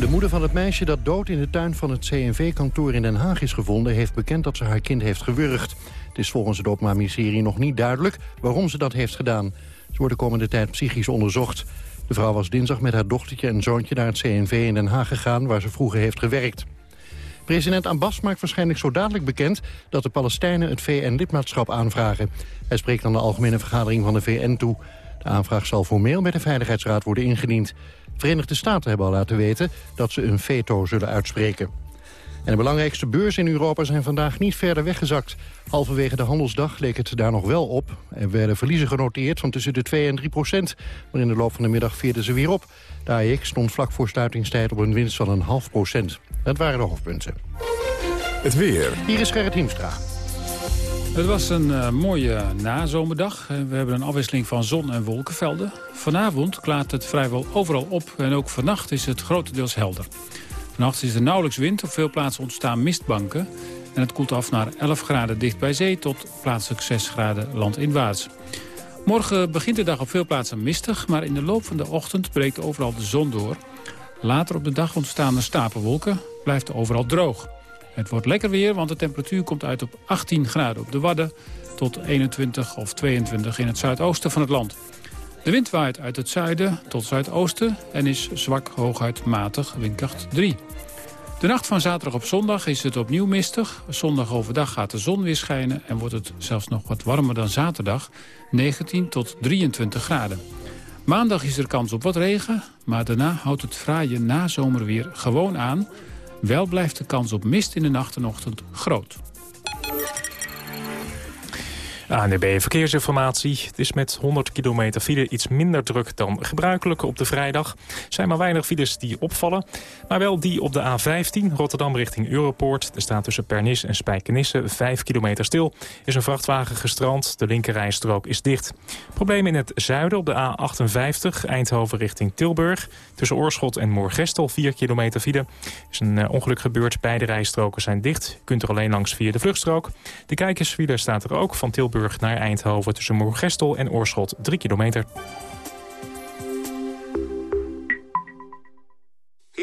De moeder van het meisje dat dood in de tuin van het CNV-kantoor in Den Haag is gevonden... heeft bekend dat ze haar kind heeft gewurgd. Het is volgens het Openbaar Ministerie nog niet duidelijk waarom ze dat heeft gedaan. Ze wordt de komende tijd psychisch onderzocht. De vrouw was dinsdag met haar dochtertje en zoontje naar het CNV in Den Haag gegaan... waar ze vroeger heeft gewerkt. President Abbas maakt waarschijnlijk zo dadelijk bekend... dat de Palestijnen het VN-lidmaatschap aanvragen. Hij spreekt aan de Algemene Vergadering van de VN toe. De aanvraag zal formeel met de Veiligheidsraad worden ingediend. De Verenigde Staten hebben al laten weten dat ze een veto zullen uitspreken. En de belangrijkste beurzen in Europa zijn vandaag niet verder weggezakt. Halverwege de handelsdag leek het daar nog wel op. Er werden verliezen genoteerd van tussen de 2 en 3 procent. Maar in de loop van de middag veerden ze weer op. De AEX stond vlak voor sluitingstijd op een winst van een half procent. Dat waren de hoofdpunten. Het weer. Hier is Gerrit Hiemstra. Het was een uh, mooie nazomerdag. We hebben een afwisseling van zon- en wolkenvelden. Vanavond klaart het vrijwel overal op en ook vannacht is het grotendeels helder. Vannacht is er nauwelijks wind. Op veel plaatsen ontstaan mistbanken. En het koelt af naar 11 graden dicht bij zee tot plaatselijk 6 graden landinwaarts. Morgen begint de dag op veel plaatsen mistig, maar in de loop van de ochtend breekt overal de zon door. Later op de dag ontstaan er stapelwolken, blijft overal droog. Het wordt lekker weer, want de temperatuur komt uit op 18 graden op de Wadden... tot 21 of 22 in het zuidoosten van het land. De wind waait uit het zuiden tot zuidoosten en is zwak hooguit matig, windkracht 3. De nacht van zaterdag op zondag is het opnieuw mistig. Zondag overdag gaat de zon weer schijnen en wordt het zelfs nog wat warmer dan zaterdag, 19 tot 23 graden. Maandag is er kans op wat regen, maar daarna houdt het fraaie nazomerweer gewoon aan. Wel blijft de kans op mist in de nacht en ochtend groot. ANDB Verkeersinformatie. Het is met 100 kilometer file iets minder druk dan gebruikelijk op de vrijdag. Er zijn maar weinig files die opvallen. Maar wel die op de A15, Rotterdam richting Europoort. Er staat tussen Pernis en Spijkenisse 5 kilometer stil. Is een vrachtwagen gestrand, de linkerrijstrook is dicht. Probleem in het zuiden op de A58, Eindhoven richting Tilburg. Tussen Oorschot en Moorgestel 4 kilometer file. Is een eh, ongeluk gebeurd, beide rijstroken zijn dicht. Je kunt er alleen langs via de vluchtstrook. De kijkersfile staat er ook van Tilburg naar Eindhoven... tussen Moergestel en Oorschot 3 kilometer.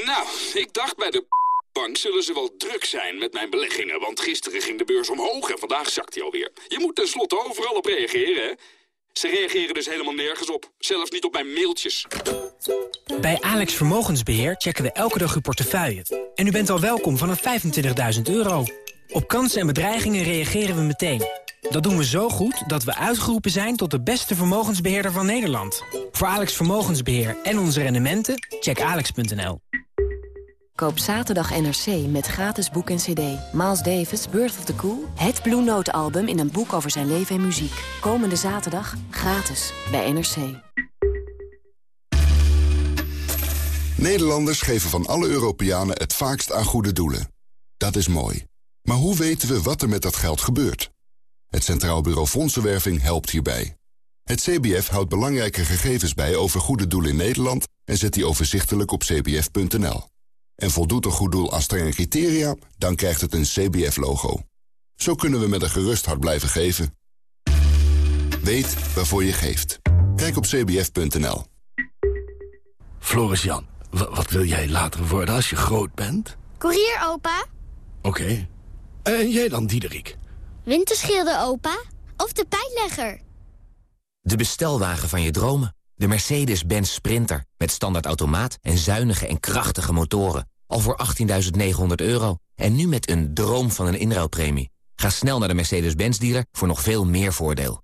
Nou, ik dacht bij de bank zullen ze wel druk zijn met mijn beleggingen... want gisteren ging de beurs omhoog en vandaag zakt hij alweer. Je moet tenslotte overal op reageren, hè? Ze reageren dus helemaal nergens op. Zelfs niet op mijn mailtjes. Bij Alex Vermogensbeheer checken we elke dag uw portefeuille. En u bent al welkom vanaf 25.000 euro. Op kansen en bedreigingen reageren we meteen. Dat doen we zo goed dat we uitgeroepen zijn tot de beste vermogensbeheerder van Nederland. Voor Alex Vermogensbeheer en onze rendementen, check alex.nl. Koop zaterdag NRC met gratis boek en cd. Miles Davis, Birth of the Cool. Het Blue Note album in een boek over zijn leven en muziek. Komende zaterdag gratis bij NRC. Nederlanders geven van alle Europeanen het vaakst aan goede doelen. Dat is mooi. Maar hoe weten we wat er met dat geld gebeurt? Het Centraal Bureau Fondsenwerving helpt hierbij. Het CBF houdt belangrijke gegevens bij over goede doelen in Nederland... en zet die overzichtelijk op cbf.nl. En voldoet een goed doel aan strenge criteria, dan krijgt het een CBF-logo. Zo kunnen we met een gerust hart blijven geven. Weet waarvoor je geeft. Kijk op cbf.nl. Floris Jan, wat wil jij later worden als je groot bent? Koerier, opa. Oké. En jij dan, Diederik? Winterschilder, opa? Of de pijnlegger? De bestelwagen van je dromen. De Mercedes-Benz Sprinter. Met standaard automaat en zuinige en krachtige motoren. Al voor 18.900 euro. En nu met een droom van een inruilpremie. Ga snel naar de Mercedes-Benz dealer voor nog veel meer voordeel.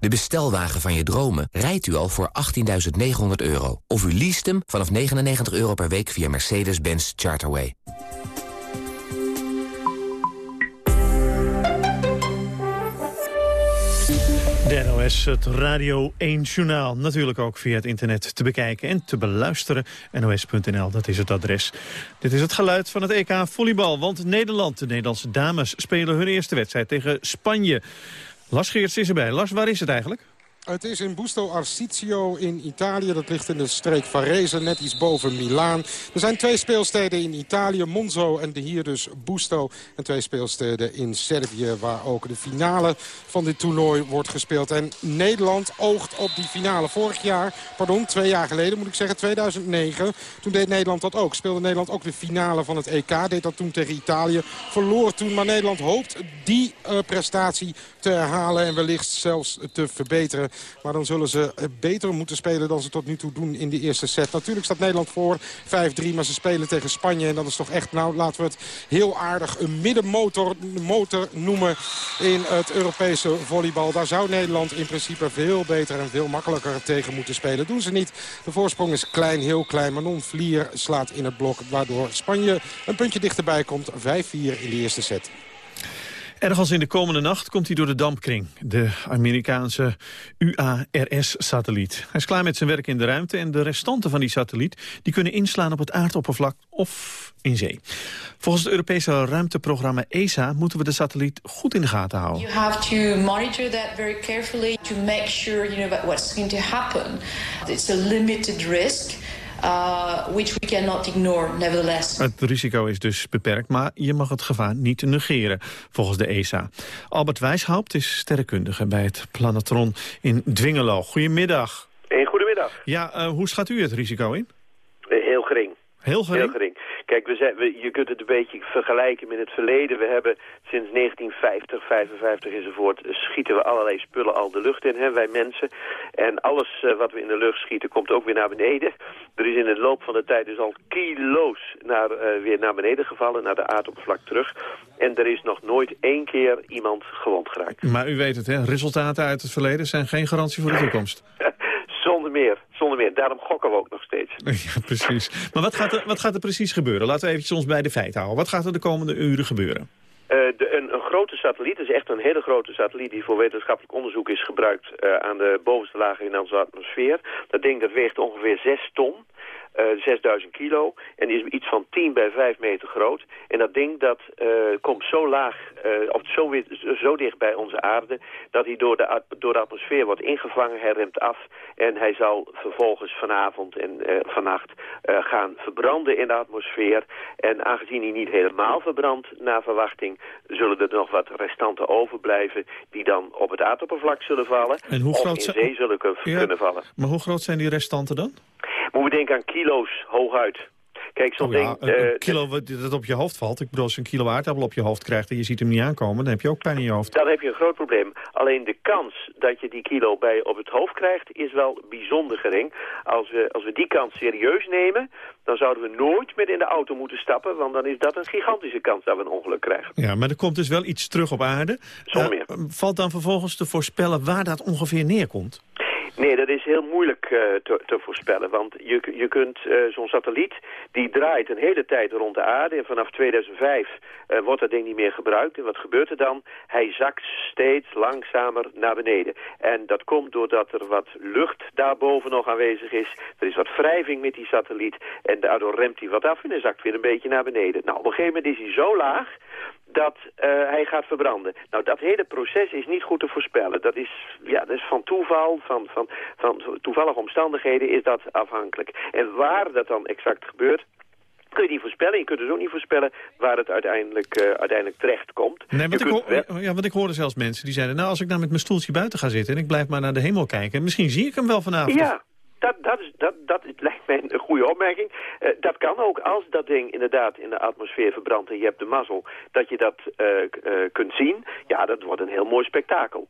De bestelwagen van je dromen rijdt u al voor 18.900 euro. Of u leest hem vanaf 99 euro per week via Mercedes-Benz Charterway. De NOS, het Radio 1 Journaal. Natuurlijk ook via het internet te bekijken en te beluisteren. NOS.nl, dat is het adres. Dit is het geluid van het EK Volleybal. Want Nederland, de Nederlandse dames, spelen hun eerste wedstrijd tegen Spanje. Lars Geerts is erbij. Lars, waar is het eigenlijk? Het is in Busto Arsizio in Italië. Dat ligt in de streek Varese, net iets boven Milaan. Er zijn twee speelsteden in Italië, Monzo en de hier dus Busto. En twee speelsteden in Servië, waar ook de finale van dit toernooi wordt gespeeld. En Nederland oogt op die finale. Vorig jaar, pardon, twee jaar geleden moet ik zeggen, 2009. Toen deed Nederland dat ook. Speelde Nederland ook de finale van het EK. Deed dat toen tegen Italië. Verloor toen, maar Nederland hoopt die uh, prestatie te herhalen. En wellicht zelfs te verbeteren. Maar dan zullen ze beter moeten spelen dan ze tot nu toe doen in de eerste set. Natuurlijk staat Nederland voor 5-3, maar ze spelen tegen Spanje. En dat is toch echt, nou laten we het heel aardig een middenmotor motor noemen in het Europese volleybal. Daar zou Nederland in principe veel beter en veel makkelijker tegen moeten spelen. Doen ze niet. De voorsprong is klein, heel klein. Manon Vlier slaat in het blok, waardoor Spanje een puntje dichterbij komt. 5-4 in de eerste set. Ergens in de komende nacht komt hij door de dampkring, de Amerikaanse UARS-satelliet. Hij is klaar met zijn werk in de ruimte en de restanten van die satelliet... die kunnen inslaan op het aardoppervlak of in zee. Volgens het Europese ruimteprogramma ESA moeten we de satelliet goed in de gaten houden. You have to monitor that very carefully to make sure you know what's going to happen. It's a limited risk. Uh, which we cannot ignore, nevertheless. Het risico is dus beperkt, maar je mag het gevaar niet negeren, volgens de ESA. Albert Wijshaupt is sterrenkundige bij het Planetron in Dwingelo. Goedemiddag. Een goedemiddag. Ja, uh, hoe schat u het risico in? Heel gering. Heel gering? Heel gering. Kijk, we zijn, we, je kunt het een beetje vergelijken met het verleden. We hebben sinds 1950, 55 enzovoort... schieten we allerlei spullen al de lucht in, hè, wij mensen. En alles uh, wat we in de lucht schieten komt ook weer naar beneden. Er is in de loop van de tijd dus al kilo's naar, uh, weer naar beneden gevallen... naar de aardoppervlak terug. En er is nog nooit één keer iemand gewond geraakt. Maar u weet het, hè? resultaten uit het verleden zijn geen garantie voor de toekomst. Zonder meer, zonder meer. Daarom gokken we ook nog steeds. Ja, precies. Maar wat gaat, er, wat gaat er precies gebeuren? Laten we eventjes ons bij de feiten houden. Wat gaat er de komende uren gebeuren? Uh, de, een, een, grote satelliet, is echt een hele grote satelliet... die voor wetenschappelijk onderzoek is gebruikt uh, aan de bovenste lagen in onze atmosfeer. Dat ding dat weegt ongeveer 6 ton. Uh, 6000 kilo en is iets van 10 bij 5 meter groot. En dat ding dat uh, komt zo laag, uh, of zo, weer, zo dicht bij onze aarde... dat hij door de, door de atmosfeer wordt ingevangen, hij remt af... en hij zal vervolgens vanavond en vannacht gaan verbranden in de atmosfeer. En aangezien hij niet helemaal verbrandt naar verwachting... zullen er nog wat restanten overblijven... die dan op het aardoppervlak zullen vallen... En hoe groot of in zee zullen ja, kunnen vallen. Maar hoe groot zijn die restanten dan? Moeten we denken aan kilo's hooguit. Kijk, zo'n oh ja, ding... Een, een kilo dat op je hoofd valt. Ik bedoel, als je een kilo aardappel op je hoofd krijgt en je ziet hem niet aankomen... dan heb je ook pijn in je hoofd. Dan heb je een groot probleem. Alleen de kans dat je die kilo bij op het hoofd krijgt... is wel bijzonder gering. Als we, als we die kans serieus nemen... dan zouden we nooit meer in de auto moeten stappen... want dan is dat een gigantische kans dat we een ongeluk krijgen. Ja, maar er komt dus wel iets terug op aarde. Zonder meer. Uh, valt dan vervolgens te voorspellen waar dat ongeveer neerkomt? Nee, dat is heel moeilijk uh, te, te, voorspellen. Want je, je kunt uh, zo'n satelliet, die draait een hele tijd rond de aarde. En vanaf 2005 uh, wordt dat ding niet meer gebruikt. En wat gebeurt er dan? Hij zakt steeds langzamer naar beneden. En dat komt doordat er wat lucht daarboven nog aanwezig is. Er is wat wrijving met die satelliet. En daardoor remt hij wat af en hij zakt weer een beetje naar beneden. Nou, op een gegeven moment is hij zo laag dat uh, hij gaat verbranden. Nou, dat hele proces is niet goed te voorspellen. Dat is, ja, dat is van toeval, van, van, van toevallige omstandigheden is dat afhankelijk. En waar dat dan exact gebeurt, kun je niet voorspellen. Je kunt dus ook niet voorspellen waar het uiteindelijk, uh, uiteindelijk terecht komt. Nee, want ik, hoor, ja, want ik hoorde zelfs mensen die zeiden... nou, als ik nou met mijn stoeltje buiten ga zitten en ik blijf maar naar de hemel kijken... misschien zie ik hem wel vanavond. Ja, dat, dat, is, dat, dat lijkt mij een goede opmerking. Uh, dat kan ook als dat ding inderdaad in de atmosfeer verbrandt en je hebt de mazzel dat je dat uh, uh, kunt zien. Ja, dat wordt een heel mooi spektakel.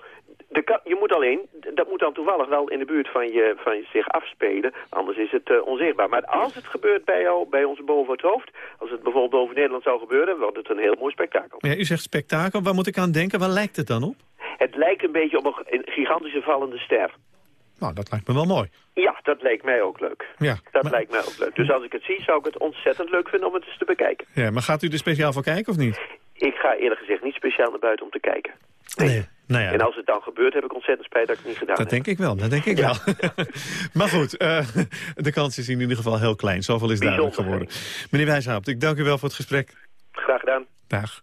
De, je moet alleen, dat moet dan toevallig wel in de buurt van je, van je zich afspelen, anders is het onzichtbaar. Maar als het gebeurt bij jou, bij ons boven het hoofd, als het bijvoorbeeld over Nederland zou gebeuren, wordt het een heel mooi spektakel. Ja, u zegt spektakel, waar moet ik aan denken? Waar lijkt het dan op? Het lijkt een beetje op een gigantische vallende ster. Nou, dat lijkt me wel mooi. Ja, dat lijkt mij ook leuk. Ja, dat maar... lijkt mij ook leuk. Dus als ik het zie, zou ik het ontzettend leuk vinden om het eens te bekijken. Ja, maar gaat u er speciaal voor kijken of niet? Ik ga eerlijk gezegd niet speciaal naar buiten om te kijken. Nee. nee. Nou ja. En als het dan gebeurt, heb ik ontzettend spijt dat ik het niet gedaan Dat denk ik wel, dat denk ik wel. maar goed, uh, de kans is in ieder geval heel klein. Zoveel is duidelijk geworden. Meneer Wijshaapt, ik dank u wel voor het gesprek. Graag gedaan. Dag.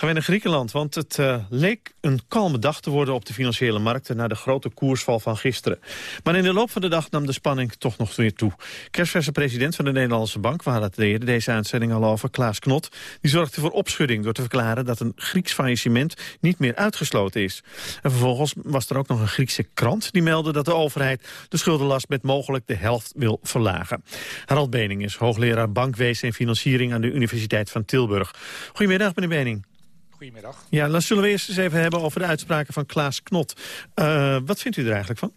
Gaan we naar Griekenland, want het uh, leek een kalme dag te worden op de financiële markten na de grote koersval van gisteren. Maar in de loop van de dag nam de spanning toch nog weer toe. Kerstverse president van de Nederlandse Bank, hadden het eerder deze uitzending al over, Klaas Knot, die zorgde voor opschudding door te verklaren dat een Grieks faillissement niet meer uitgesloten is. En vervolgens was er ook nog een Griekse krant die meldde dat de overheid de schuldenlast met mogelijk de helft wil verlagen. Harald Bening is hoogleraar bankwezen en financiering aan de Universiteit van Tilburg. Goedemiddag meneer Bening. Goedemiddag. Ja, dan zullen we eerst eens even hebben over de uitspraken van Klaas Knot. Uh, wat vindt u er eigenlijk van?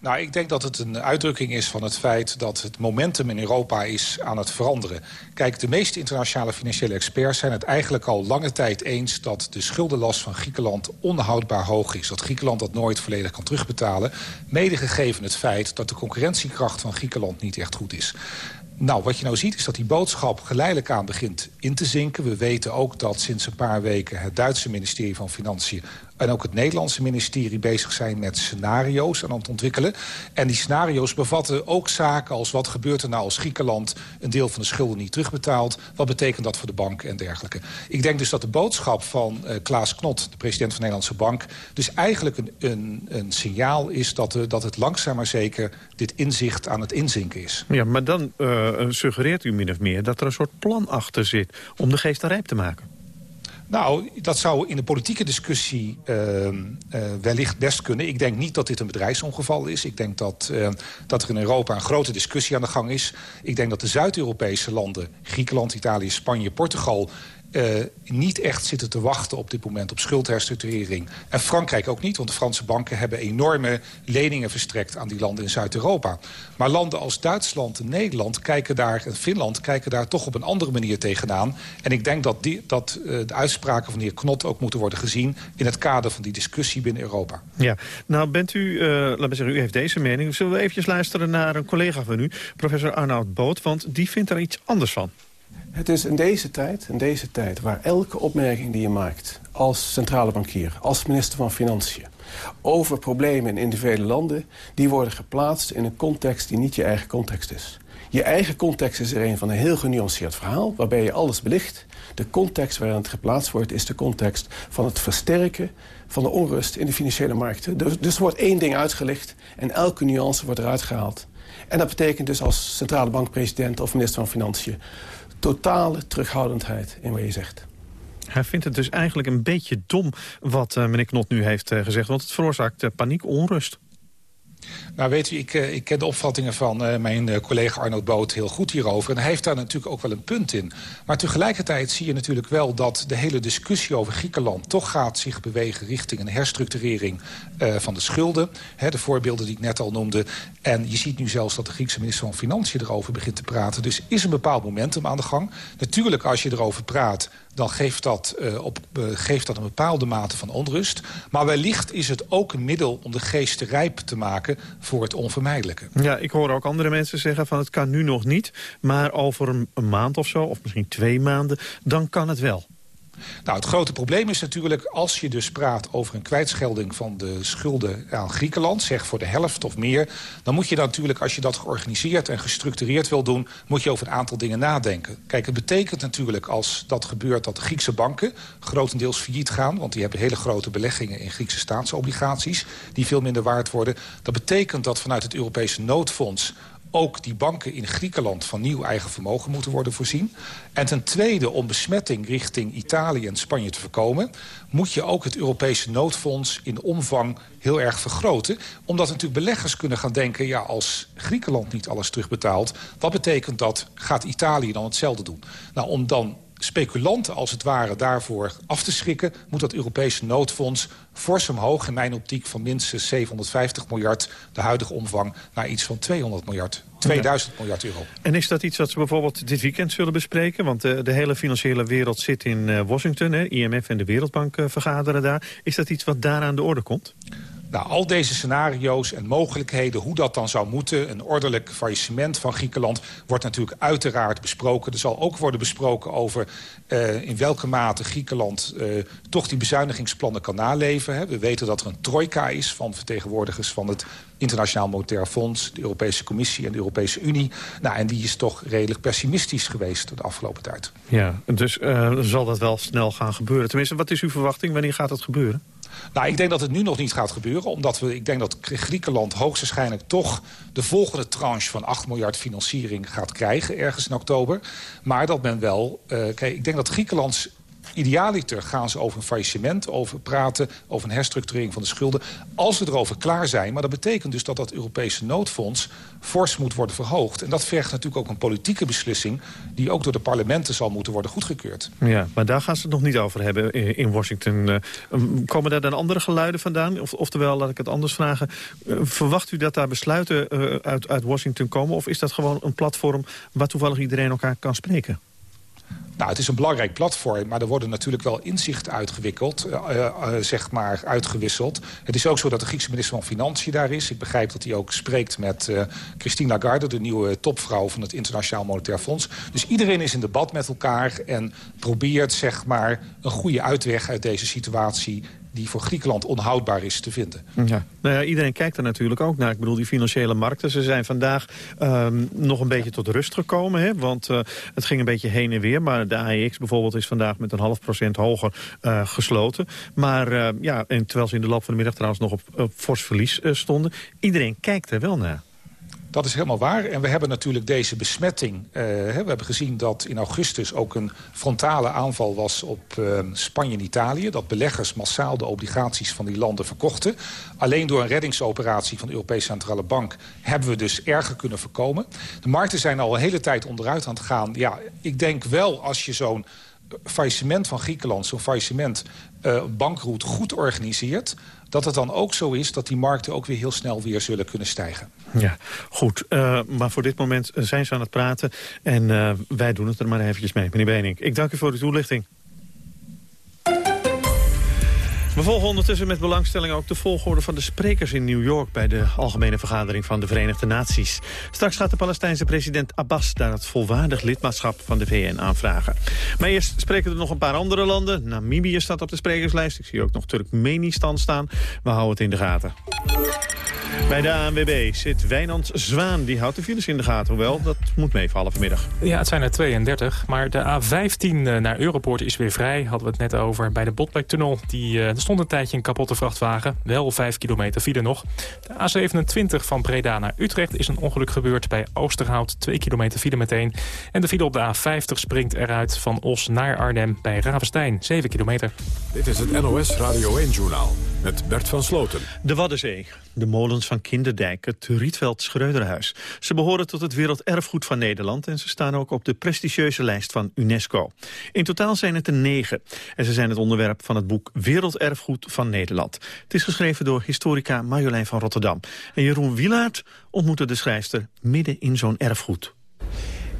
Nou, ik denk dat het een uitdrukking is van het feit dat het momentum in Europa is aan het veranderen. Kijk, de meeste internationale financiële experts zijn het eigenlijk al lange tijd eens... dat de schuldenlast van Griekenland onhoudbaar hoog is. Dat Griekenland dat nooit volledig kan terugbetalen. Mede gegeven het feit dat de concurrentiekracht van Griekenland niet echt goed is. Nou, wat je nou ziet is dat die boodschap geleidelijk aan begint in te zinken. We weten ook dat sinds een paar weken het Duitse ministerie van Financiën en ook het Nederlandse ministerie bezig zijn met scenario's aan het ontwikkelen. En die scenario's bevatten ook zaken als wat gebeurt er nou als Griekenland een deel van de schulden niet terugbetaalt. Wat betekent dat voor de bank en dergelijke. Ik denk dus dat de boodschap van uh, Klaas Knot, de president van de Nederlandse Bank, dus eigenlijk een, een, een signaal is dat, uh, dat het langzaam maar zeker dit inzicht aan het inzinken is. Ja, maar dan uh, suggereert u min of meer dat er een soort plan achter zit om de geest rijp te maken. Nou, dat zou in de politieke discussie uh, uh, wellicht best kunnen. Ik denk niet dat dit een bedrijfsongeval is. Ik denk dat, uh, dat er in Europa een grote discussie aan de gang is. Ik denk dat de Zuid-Europese landen, Griekenland, Italië, Spanje, Portugal... Uh, niet echt zitten te wachten op dit moment op schuldherstructurering. En Frankrijk ook niet, want de Franse banken hebben enorme leningen verstrekt aan die landen in Zuid-Europa. Maar landen als Duitsland en Nederland kijken daar, en Finland kijken daar toch op een andere manier tegenaan. En ik denk dat, die, dat uh, de uitspraken van de heer Knot ook moeten worden gezien in het kader van die discussie binnen Europa. Ja, nou bent u, laten we zeggen, u heeft deze mening. Zullen we eventjes luisteren naar een collega van u, professor Arnoud Boot, want die vindt er iets anders van. Het is in deze tijd, in deze tijd waar elke opmerking die je maakt... als centrale bankier, als minister van Financiën... over problemen in individuele landen... die worden geplaatst in een context die niet je eigen context is. Je eigen context is er een van een heel genuanceerd verhaal... waarbij je alles belicht. De context waarin het geplaatst wordt... is de context van het versterken van de onrust in de financiële markten. Dus, dus wordt één ding uitgelicht en elke nuance wordt eruit gehaald. En dat betekent dus als centrale bankpresident of minister van Financiën totale terughoudendheid in wat je zegt. Hij vindt het dus eigenlijk een beetje dom wat uh, meneer Knot nu heeft uh, gezegd... want het veroorzaakt uh, paniek, onrust. Nou weet u, ik, ik ken de opvattingen van uh, mijn uh, collega Arnold Boot heel goed hierover. En hij heeft daar natuurlijk ook wel een punt in. Maar tegelijkertijd zie je natuurlijk wel dat de hele discussie over Griekenland... toch gaat zich bewegen richting een herstructurering van de schulden. De voorbeelden die ik net al noemde. En je ziet nu zelfs dat de Griekse minister van Financiën erover begint te praten. Dus is een bepaald momentum aan de gang. Natuurlijk, als je erover praat, dan geeft dat, uh, op, uh, geeft dat een bepaalde mate van onrust. Maar wellicht is het ook een middel om de geest rijp te maken voor het onvermijdelijke. Ja, ik hoor ook andere mensen zeggen van het kan nu nog niet. Maar over een, een maand of zo, of misschien twee maanden, dan kan het wel. Nou, het grote probleem is natuurlijk als je dus praat over een kwijtschelding van de schulden aan Griekenland, zeg voor de helft of meer, dan moet je natuurlijk, als je dat georganiseerd en gestructureerd wil doen, moet je over een aantal dingen nadenken. Kijk, het betekent natuurlijk als dat gebeurt dat de Griekse banken grotendeels failliet gaan, want die hebben hele grote beleggingen in Griekse staatsobligaties, die veel minder waard worden. Dat betekent dat vanuit het Europese noodfonds ook die banken in Griekenland van nieuw eigen vermogen moeten worden voorzien. En ten tweede, om besmetting richting Italië en Spanje te voorkomen... moet je ook het Europese noodfonds in omvang heel erg vergroten. Omdat natuurlijk beleggers kunnen gaan denken... ja, als Griekenland niet alles terugbetaalt... wat betekent dat? Gaat Italië dan hetzelfde doen? Nou, om dan speculanten als het ware daarvoor af te schrikken... moet dat Europese noodfonds fors omhoog... in mijn optiek van minstens 750 miljard... de huidige omvang naar iets van 200 miljard. 2000 miljard euro. En is dat iets wat ze bijvoorbeeld dit weekend zullen bespreken? Want de, de hele financiële wereld zit in uh, Washington. Hè? IMF en de Wereldbank uh, vergaderen daar. Is dat iets wat daar aan de orde komt? Nou, al deze scenario's en mogelijkheden, hoe dat dan zou moeten... een ordelijk faillissement van Griekenland wordt natuurlijk uiteraard besproken. Er zal ook worden besproken over uh, in welke mate Griekenland... Uh, toch die bezuinigingsplannen kan naleven. We weten dat er een trojka is van vertegenwoordigers van het Internationaal Monetair Fonds... de Europese Commissie en de Europese Unie. Nou, en die is toch redelijk pessimistisch geweest de afgelopen tijd. Ja, dus uh, zal dat wel snel gaan gebeuren. Tenminste, wat is uw verwachting? Wanneer gaat dat gebeuren? Nou, ik denk dat het nu nog niet gaat gebeuren. Omdat we, ik denk dat Griekenland hoogstwaarschijnlijk toch... de volgende tranche van 8 miljard financiering gaat krijgen... ergens in oktober. Maar dat men wel... Kijk, ik denk dat Griekenlands Idealiter gaan ze over een faillissement, over praten... over een herstructurering van de schulden, als we erover klaar zijn. Maar dat betekent dus dat dat Europese noodfonds fors moet worden verhoogd. En dat vergt natuurlijk ook een politieke beslissing... die ook door de parlementen zal moeten worden goedgekeurd. Ja, maar daar gaan ze het nog niet over hebben in Washington. Eh, um, komen daar dan andere geluiden vandaan? Of, oftewel, laat ik het anders vragen... Uh, verwacht u dat daar besluiten uh, uit, uit Washington komen? Of is dat gewoon een platform waar toevallig iedereen elkaar kan spreken? Nou, het is een belangrijk platform, maar er worden natuurlijk wel inzichten uitgewikkeld, uh, uh, zeg maar, uitgewisseld. Het is ook zo dat de Griekse minister van Financiën daar is. Ik begrijp dat hij ook spreekt met uh, Christine Lagarde, de nieuwe topvrouw van het Internationaal Monetair Fonds. Dus iedereen is in debat met elkaar en probeert, zeg maar, een goede uitweg uit deze situatie die voor Griekenland onhoudbaar is te vinden. Ja. Nou ja, iedereen kijkt er natuurlijk ook naar. Ik bedoel, die financiële markten, ze zijn vandaag um, nog een beetje tot rust gekomen. Hè? Want uh, het ging een beetje heen en weer. Maar de AEX bijvoorbeeld is vandaag met een half procent hoger uh, gesloten. Maar uh, ja, en terwijl ze in de loop van de middag trouwens nog op, op fors verlies stonden. Iedereen kijkt er wel naar. Dat is helemaal waar. En we hebben natuurlijk deze besmetting. Hè, we hebben gezien dat in augustus ook een frontale aanval was op uh, Spanje en Italië. Dat beleggers massaal de obligaties van die landen verkochten. Alleen door een reddingsoperatie van de Europese Centrale Bank... hebben we dus erger kunnen voorkomen. De markten zijn al een hele tijd onderuit aan het gaan. Ja, ik denk wel als je zo'n faillissement van Griekenland... zo'n faillissement uh, bankroet goed organiseert dat het dan ook zo is dat die markten ook weer heel snel weer zullen kunnen stijgen. Ja, goed. Uh, maar voor dit moment zijn ze aan het praten en uh, wij doen het er maar eventjes mee. Meneer Benink, ik dank u voor de toelichting. We volgen ondertussen met belangstelling ook de volgorde van de sprekers in New York... bij de Algemene Vergadering van de Verenigde Naties. Straks gaat de Palestijnse president Abbas daar het volwaardig lidmaatschap van de VN aanvragen. Maar eerst spreken er nog een paar andere landen. Namibië staat op de sprekerslijst. Ik zie ook nog Turkmenistan staan. We houden het in de gaten. Bij de ANWB zit Wijnand Zwaan. Die houdt de files in de gaten. Hoewel, dat moet meevallen vanmiddag. Ja, het zijn er 32. Maar de A15 naar Europoort is weer vrij. Hadden we het net over. Bij de Botlektunnel. Die, er stond een tijdje een kapotte vrachtwagen. Wel 5 kilometer file nog. De A27 van Breda naar Utrecht is een ongeluk gebeurd. Bij Oosterhout 2 kilometer file meteen. En de file op de A50 springt eruit van Os naar Arnhem. Bij Ravenstein 7 kilometer. Dit is het NOS Radio 1-journaal. Met Bert van Sloten. De Waddenzee. De molens van Kinderdijk, het Rietveld Schreuderhuis. Ze behoren tot het werelderfgoed van Nederland... en ze staan ook op de prestigieuze lijst van UNESCO. In totaal zijn het er negen. En ze zijn het onderwerp van het boek Werelderfgoed van Nederland. Het is geschreven door historica Marjolein van Rotterdam. En Jeroen Wielaert ontmoette de schrijfster midden in zo'n erfgoed.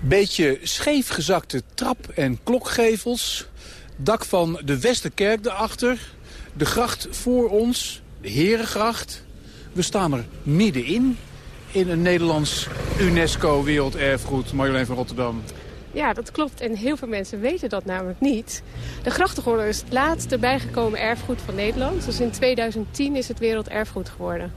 Beetje scheefgezakte trap- en klokgevels. Dak van de Westerkerk daarachter. De gracht voor ons, de Herengracht. We staan er middenin in een Nederlands UNESCO werelderfgoed. Marjolein van Rotterdam. Ja, dat klopt. En heel veel mensen weten dat namelijk niet. De grachtengordel is het laatste bijgekomen erfgoed van Nederland. Dus in 2010 is het werelderfgoed geworden.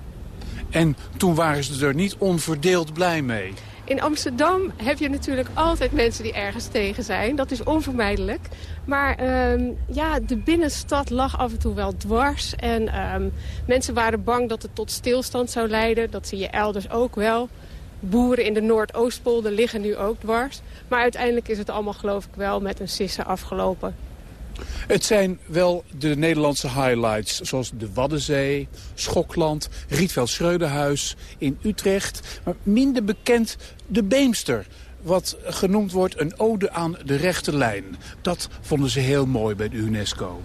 En toen waren ze er niet onverdeeld blij mee. In Amsterdam heb je natuurlijk altijd mensen die ergens tegen zijn. Dat is onvermijdelijk. Maar um, ja, de binnenstad lag af en toe wel dwars. En um, mensen waren bang dat het tot stilstand zou leiden. Dat zie je elders ook wel. Boeren in de Noordoostpolder liggen nu ook dwars. Maar uiteindelijk is het allemaal geloof ik wel met een sissen afgelopen. Het zijn wel de Nederlandse highlights, zoals de Waddenzee, Schokland, Rietveld Schreuderhuis in Utrecht. Maar minder bekend de Beemster, wat genoemd wordt een ode aan de rechte lijn. Dat vonden ze heel mooi bij de UNESCO.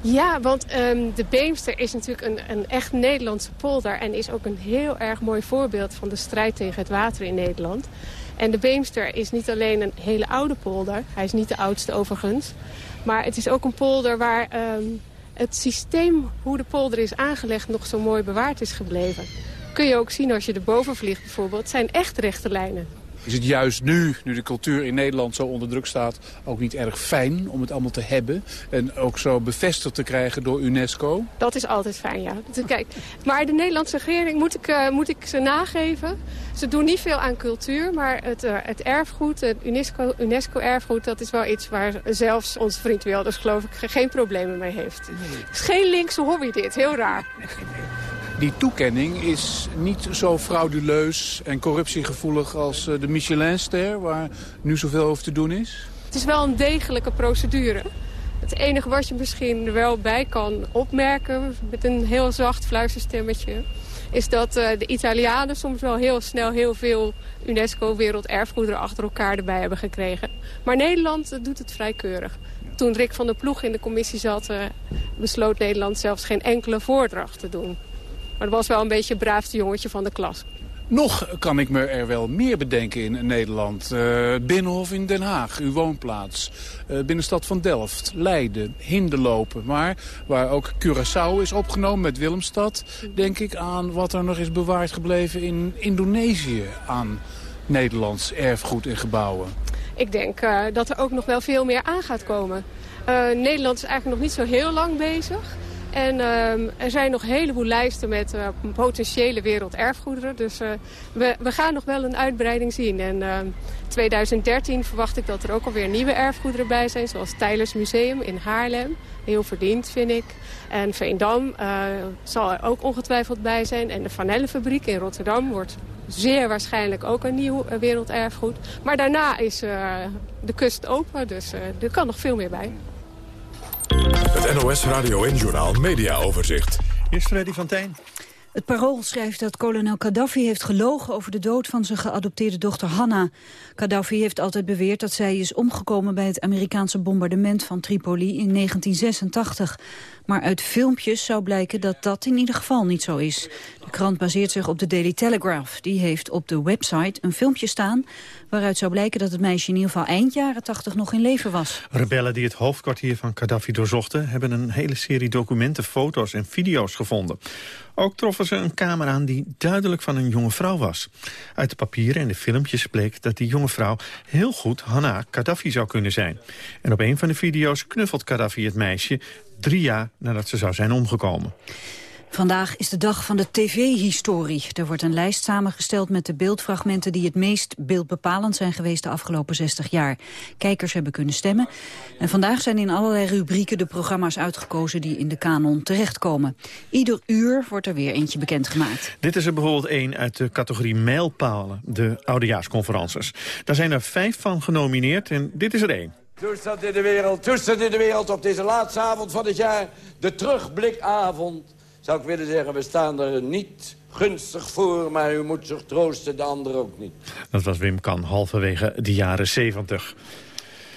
Ja, want um, de Beemster is natuurlijk een, een echt Nederlandse polder... en is ook een heel erg mooi voorbeeld van de strijd tegen het water in Nederland. En de Beemster is niet alleen een hele oude polder. Hij is niet de oudste overigens. Maar het is ook een polder waar um, het systeem hoe de polder is aangelegd nog zo mooi bewaard is gebleven. Kun je ook zien als je erboven vliegt bijvoorbeeld. Zijn echt rechte lijnen. Is het juist nu, nu de cultuur in Nederland zo onder druk staat... ook niet erg fijn om het allemaal te hebben... en ook zo bevestigd te krijgen door UNESCO? Dat is altijd fijn, ja. Dus kijk, maar de Nederlandse regering moet ik, uh, moet ik ze nageven. Ze doen niet veel aan cultuur, maar het, uh, het erfgoed, het UNESCO-erfgoed... UNESCO dat is wel iets waar zelfs onze vriend Wilders, geloof ik, geen problemen mee heeft. Het is geen linkse hobby dit, heel raar. Die toekenning is niet zo frauduleus en corruptiegevoelig als eh, de Michelinster... waar nu zoveel over te doen is? Het is wel een degelijke procedure. Het enige wat je misschien er wel bij kan opmerken... met een heel zacht fluisterstemmetje... is dat uh, de Italianen soms wel heel snel heel veel UNESCO-werelderfgoederen achter elkaar erbij hebben gekregen. Maar Nederland doet het vrij keurig. Toen Rick van der Ploeg in de commissie zat... Besloot Nederland zelfs geen enkele voordracht te doen. Maar dat was wel een beetje het braafste jongetje van de klas. Nog kan ik me er wel meer bedenken in Nederland. Uh, Binnenhof in Den Haag, uw woonplaats. Uh, binnenstad van Delft, Leiden, Hinderlopen. Maar waar ook Curaçao is opgenomen met Willemstad... denk ik aan wat er nog is bewaard gebleven in Indonesië... aan Nederlands erfgoed en gebouwen. Ik denk uh, dat er ook nog wel veel meer aan gaat komen. Nederland is eigenlijk nog niet zo heel lang bezig... En uh, er zijn nog een heleboel lijsten met uh, potentiële werelderfgoederen. Dus uh, we, we, gaan nog wel een uitbreiding zien. En uh, ehm, 2013 verwacht ik dat er ook alweer nieuwe erfgoederen bij zijn. Zoals Tijlers Museum in Haarlem. Heel verdiend, vind ik. En Veendam uh, zal er ook ongetwijfeld bij zijn. En de Vanellenfabriek in Rotterdam wordt zeer waarschijnlijk ook een nieuw werelderfgoed. Maar daarna is de kust open, dus er kan nog veel meer bij. Het NOS Radio en Journal Media Overzicht. Is Freddy van Tijn. Het Parool schrijft dat kolonel Gaddafi heeft gelogen over de dood van zijn geadopteerde dochter Hanna. Gaddafi heeft altijd beweerd dat zij is omgekomen bij het Amerikaanse bombardement van Tripoli in 1986. Maar uit filmpjes zou blijken dat dat in ieder geval niet zo is. De krant baseert zich op de Daily Telegraph. Die heeft op de website een filmpje staan waaruit zou blijken dat het meisje in ieder geval eind jaren 80 nog in leven was. Rebellen die het hoofdkwartier van Gaddafi doorzochten... hebben een hele serie documenten, foto's en video's gevonden. Ook troffen ze een kamer aan die duidelijk van een jonge vrouw was. Uit de papieren en de filmpjes bleek dat die jonge vrouw heel goed Hanna Gaddafi zou kunnen zijn. En op een van de video's knuffelt Gaddafi het meisje drie jaar nadat ze zou zijn omgekomen. Vandaag is de dag van de tv-historie. Er wordt een lijst samengesteld met de beeldfragmenten... die het meest beeldbepalend zijn geweest de afgelopen 60 jaar. Kijkers hebben kunnen stemmen. En vandaag zijn in allerlei rubrieken de programma's uitgekozen... die in de kanon terechtkomen. Ieder uur wordt er weer eentje bekendgemaakt. Dit is er bijvoorbeeld één uit de categorie mijlpalen, de oudejaarsconferences. Daar zijn er vijf van genomineerd en dit is er één. Toestand in de wereld, toestand in de wereld op deze laatste avond van het jaar. De terugblikavond zou ik willen zeggen, we staan er niet gunstig voor... maar u moet zich troosten, de ander ook niet. Dat was Wim Kan, halverwege de jaren 70.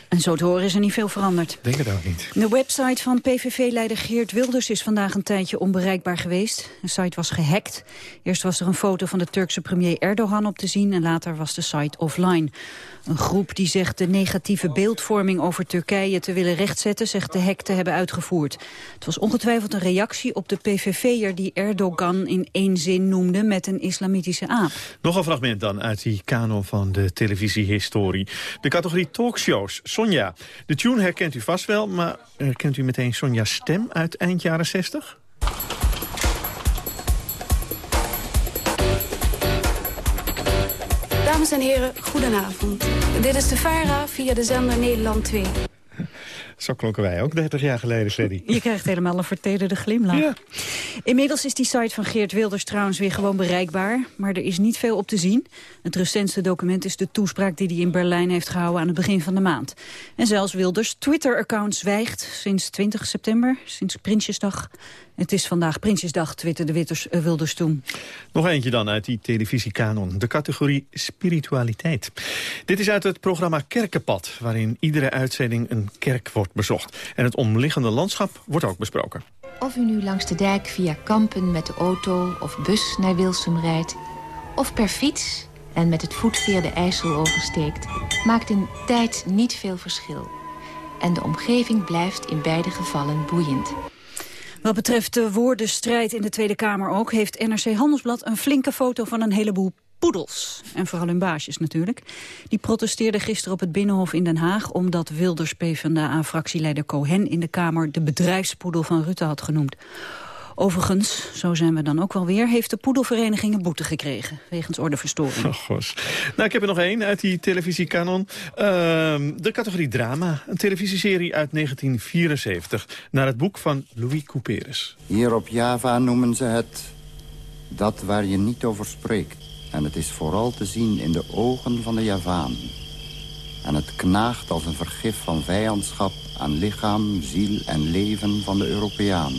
En zo te horen is er niet veel veranderd. Denk het ook niet. De website van PVV-leider Geert Wilders is vandaag een tijdje onbereikbaar geweest. De site was gehackt. Eerst was er een foto van de Turkse premier Erdogan op te zien... en later was de site offline. Een groep die zegt de negatieve beeldvorming over Turkije te willen rechtzetten... zegt de hack te hebben uitgevoerd. Het was ongetwijfeld een reactie op de PVV'er die Erdogan in één zin noemde... met een islamitische aap. Nog een fragment dan uit die kanon van de televisiehistorie. De categorie talkshows. Sonja, de tune herkent u vast wel... maar herkent u meteen Sonja's stem uit eind jaren 60? Dames en heren, goedenavond. Dit is de VARA via de zender Nederland 2. Zo klonken wij ook 30 jaar geleden, Freddy. Je krijgt helemaal een vertederde glimlach. Ja. Inmiddels is die site van Geert Wilders trouwens weer gewoon bereikbaar. Maar er is niet veel op te zien. Het recentste document is de toespraak die hij in Berlijn heeft gehouden aan het begin van de maand. En zelfs Wilders Twitter-account zwijgt sinds 20 september, sinds Prinsjesdag. Het is vandaag Prinsjesdag, twitterde Witters, uh, Wilders toen. Nog eentje dan uit die televisiekanon. De categorie spiritualiteit. Dit is uit het programma Kerkenpad... waarin iedere uitzending een kerk wordt bezocht. En het omliggende landschap wordt ook besproken. Of u nu langs de dijk via Kampen met de auto of bus naar Wilsum rijdt... of per fiets en met het voetveer de IJssel oversteekt... maakt in tijd niet veel verschil. En de omgeving blijft in beide gevallen boeiend. Wat betreft de woordenstrijd in de Tweede Kamer ook... heeft NRC Handelsblad een flinke foto van een heleboel poedels. En vooral hun baasjes natuurlijk. Die protesteerden gisteren op het Binnenhof in Den Haag... omdat Wilders PvdA-fractieleider Cohen in de Kamer... de bedrijfspoedel van Rutte had genoemd. Overigens, zo zijn we dan ook wel weer... heeft de poedelvereniging een boete gekregen... wegens ordeverstoring. Oh, gos. Nou, ik heb er nog één uit die televisiekanon. Uh, de categorie drama. Een televisieserie uit 1974. Naar het boek van Louis Couperus. Hier op Java noemen ze het... dat waar je niet over spreekt. En het is vooral te zien in de ogen van de Javaan. En het knaagt als een vergif van vijandschap aan lichaam, ziel en leven van de Europeaan.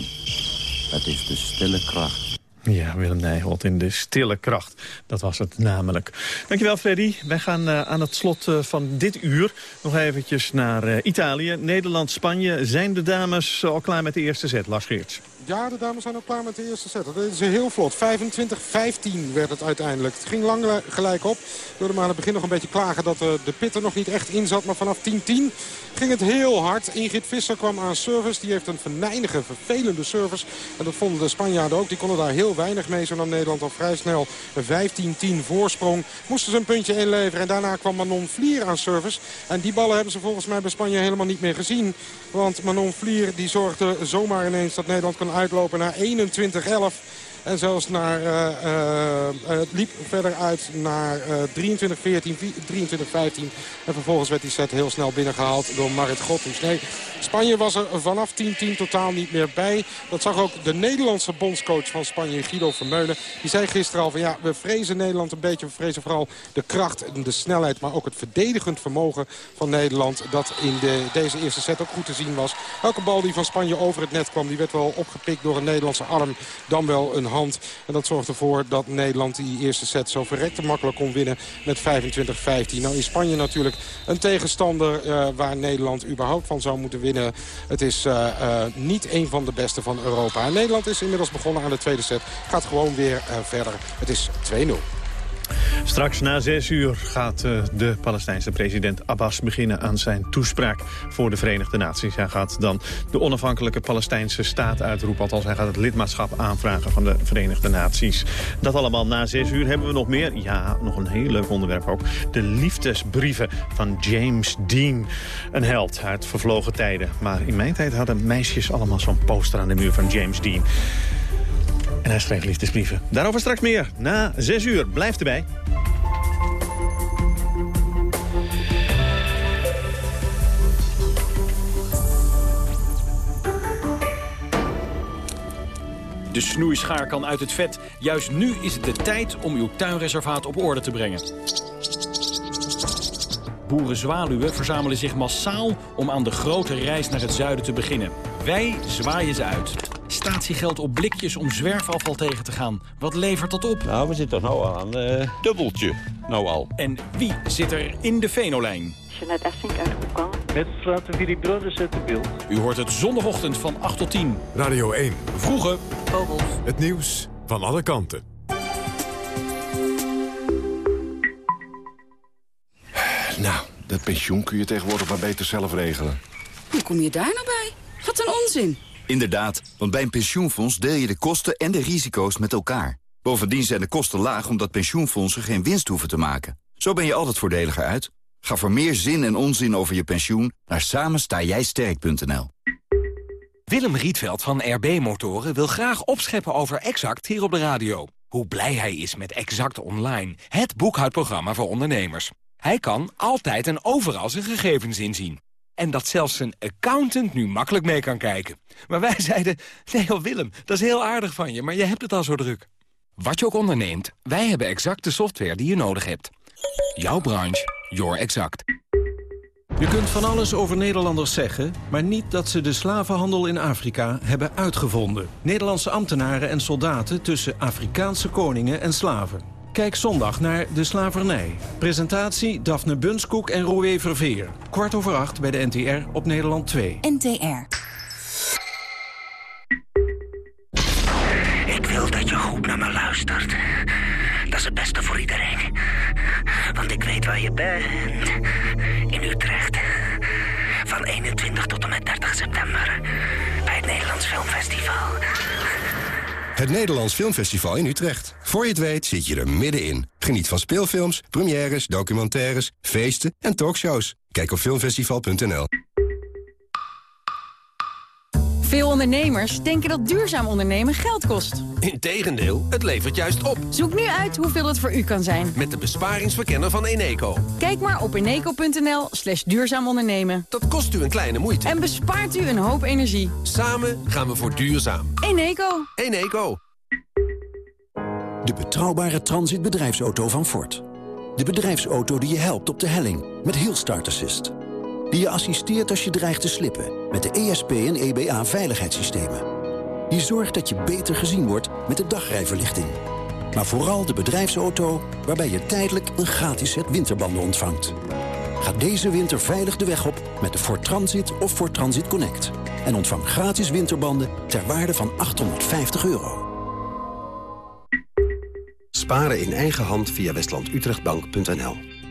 Het is de stille kracht. Ja, Willem Nijholt in de stille kracht. Dat was het namelijk. Dankjewel, Freddy. Wij gaan uh, aan het slot uh, van dit uur nog eventjes naar uh, Italië. Nederland, Spanje. Zijn de dames al klaar met de eerste set, Lars Geerts? Ja, de dames zijn ook klaar met de eerste set. Dat is heel vlot. 25-15 werd het uiteindelijk. Het ging lang gelijk op. Wilde maar aan het begin nog een beetje klagen dat de pit er nog niet echt in zat. Maar vanaf 10-10 ging het heel hard. Ingrid Visser kwam aan service. Die heeft een venijnige, vervelende service. En dat vonden de Spanjaarden ook. Die konden daar heel weinig mee. Zo nam Nederland al vrij snel een 15-10 voorsprong. Moesten ze een puntje inleveren. En daarna kwam Manon Vlier aan service. En die ballen hebben ze volgens mij bij Spanje helemaal niet meer gezien. Want Manon Vlier die zorgde zomaar ineens dat Nederland kon uitlopen naar 21-11. En zelfs naar, uh, uh, het liep verder uit naar uh, 23-14, 23-15. En vervolgens werd die set heel snel binnengehaald door Marit Godhoes. Nee, Spanje was er vanaf 10-10 totaal niet meer bij. Dat zag ook de Nederlandse bondscoach van Spanje, Guido Vermeulen. Die zei gisteren al van ja, we vrezen Nederland een beetje. We vrezen vooral de kracht en de snelheid, maar ook het verdedigend vermogen van Nederland. Dat in de, deze eerste set ook goed te zien was. Elke bal die van Spanje over het net kwam, die werd wel opgepikt door een Nederlandse arm. Dan wel een hand. En dat zorgt ervoor dat Nederland die eerste set zo verrekte makkelijk kon winnen met 25-15. Nou is Spanje natuurlijk een tegenstander uh, waar Nederland überhaupt van zou moeten winnen. Het is uh, uh, niet een van de beste van Europa. Nederland is inmiddels begonnen aan de tweede set. Gaat gewoon weer verder. Het is 2-0. Straks na zes uur gaat uh, de Palestijnse president Abbas beginnen aan zijn toespraak voor de Verenigde Naties. Hij gaat dan de onafhankelijke Palestijnse staat uitroepen. Althans, hij gaat het lidmaatschap aanvragen van de Verenigde Naties. Dat allemaal na zes uur hebben we nog meer. Ja, nog een heel leuk onderwerp ook. De liefdesbrieven van James Dean. Een held uit vervlogen tijden. Maar in mijn tijd hadden meisjes allemaal zo'n poster aan de muur van James Dean. En hij schreef liefdesbrieven. Daarover straks meer. Na zes uur. Blijf erbij. De snoeischaar kan uit het vet. Juist nu is het de tijd om uw tuinreservaat op orde te brengen. Boerenzwaluwen verzamelen zich massaal om aan de grote reis naar het zuiden te beginnen. Wij zwaaien ze uit. Statiegeld op blikjes om zwerfafval tegen te gaan. Wat levert dat op? Nou, we zitten nou al aan uh, dubbeltje. Nou al. En wie zit er in de Venolijn? Jeanette Essink uit Hoekan. Met straat Willy Brothers uit de beeld. U hoort het zondagochtend van 8 tot 10. Radio 1. Vroege vogels. Het nieuws van alle kanten. Nou, dat pensioen kun je tegenwoordig maar beter zelf regelen. Hoe kom je daar nou bij? Wat een onzin. Inderdaad, want bij een pensioenfonds deel je de kosten en de risico's met elkaar. Bovendien zijn de kosten laag omdat pensioenfondsen geen winst hoeven te maken. Zo ben je altijd voordeliger uit. Ga voor meer zin en onzin over je pensioen naar samenstaaijsterk.nl. Willem Rietveld van RB Motoren wil graag opscheppen over Exact hier op de radio. Hoe blij hij is met Exact Online, het boekhoudprogramma voor ondernemers. Hij kan altijd en overal zijn gegevens inzien. En dat zelfs zijn accountant nu makkelijk mee kan kijken. Maar wij zeiden, nee joh Willem, dat is heel aardig van je, maar je hebt het al zo druk. Wat je ook onderneemt, wij hebben exact de software die je nodig hebt. Jouw branche, your exact. Je kunt van alles over Nederlanders zeggen, maar niet dat ze de slavenhandel in Afrika hebben uitgevonden. Nederlandse ambtenaren en soldaten tussen Afrikaanse koningen en slaven. Kijk zondag naar De Slavernij. Presentatie Daphne Bunskoek en Roué Verveer. Kwart over acht bij de NTR op Nederland 2. NTR. Ik wil dat je goed naar me luistert. Dat is het beste voor iedereen. Want ik weet waar je bent. In Utrecht. Van 21 tot en met 30 september. Bij het Nederlands Filmfestival. Het Nederlands Filmfestival in Utrecht. Voor je het weet zit je er middenin. Geniet van speelfilms, premières, documentaires, feesten en talkshows. Kijk op filmfestival.nl. Veel ondernemers denken dat duurzaam ondernemen geld kost. Integendeel, het levert juist op. Zoek nu uit hoeveel het voor u kan zijn. Met de besparingsverkenner van Eneco. Kijk maar op eneco.nl slash duurzaam ondernemen. Dat kost u een kleine moeite. En bespaart u een hoop energie. Samen gaan we voor duurzaam. Eneco. Eneco. De betrouwbare transitbedrijfsauto van Ford. De bedrijfsauto die je helpt op de helling met Hill Start Assist. Die je assisteert als je dreigt te slippen met de ESP en EBA veiligheidssystemen. Die zorgt dat je beter gezien wordt met de dagrijverlichting. Maar vooral de bedrijfsauto waarbij je tijdelijk een gratis set winterbanden ontvangt. Ga deze winter veilig de weg op met de Ford Transit of Ford Transit Connect. En ontvang gratis winterbanden ter waarde van 850 euro. Sparen in eigen hand via westlandutrechtbank.nl.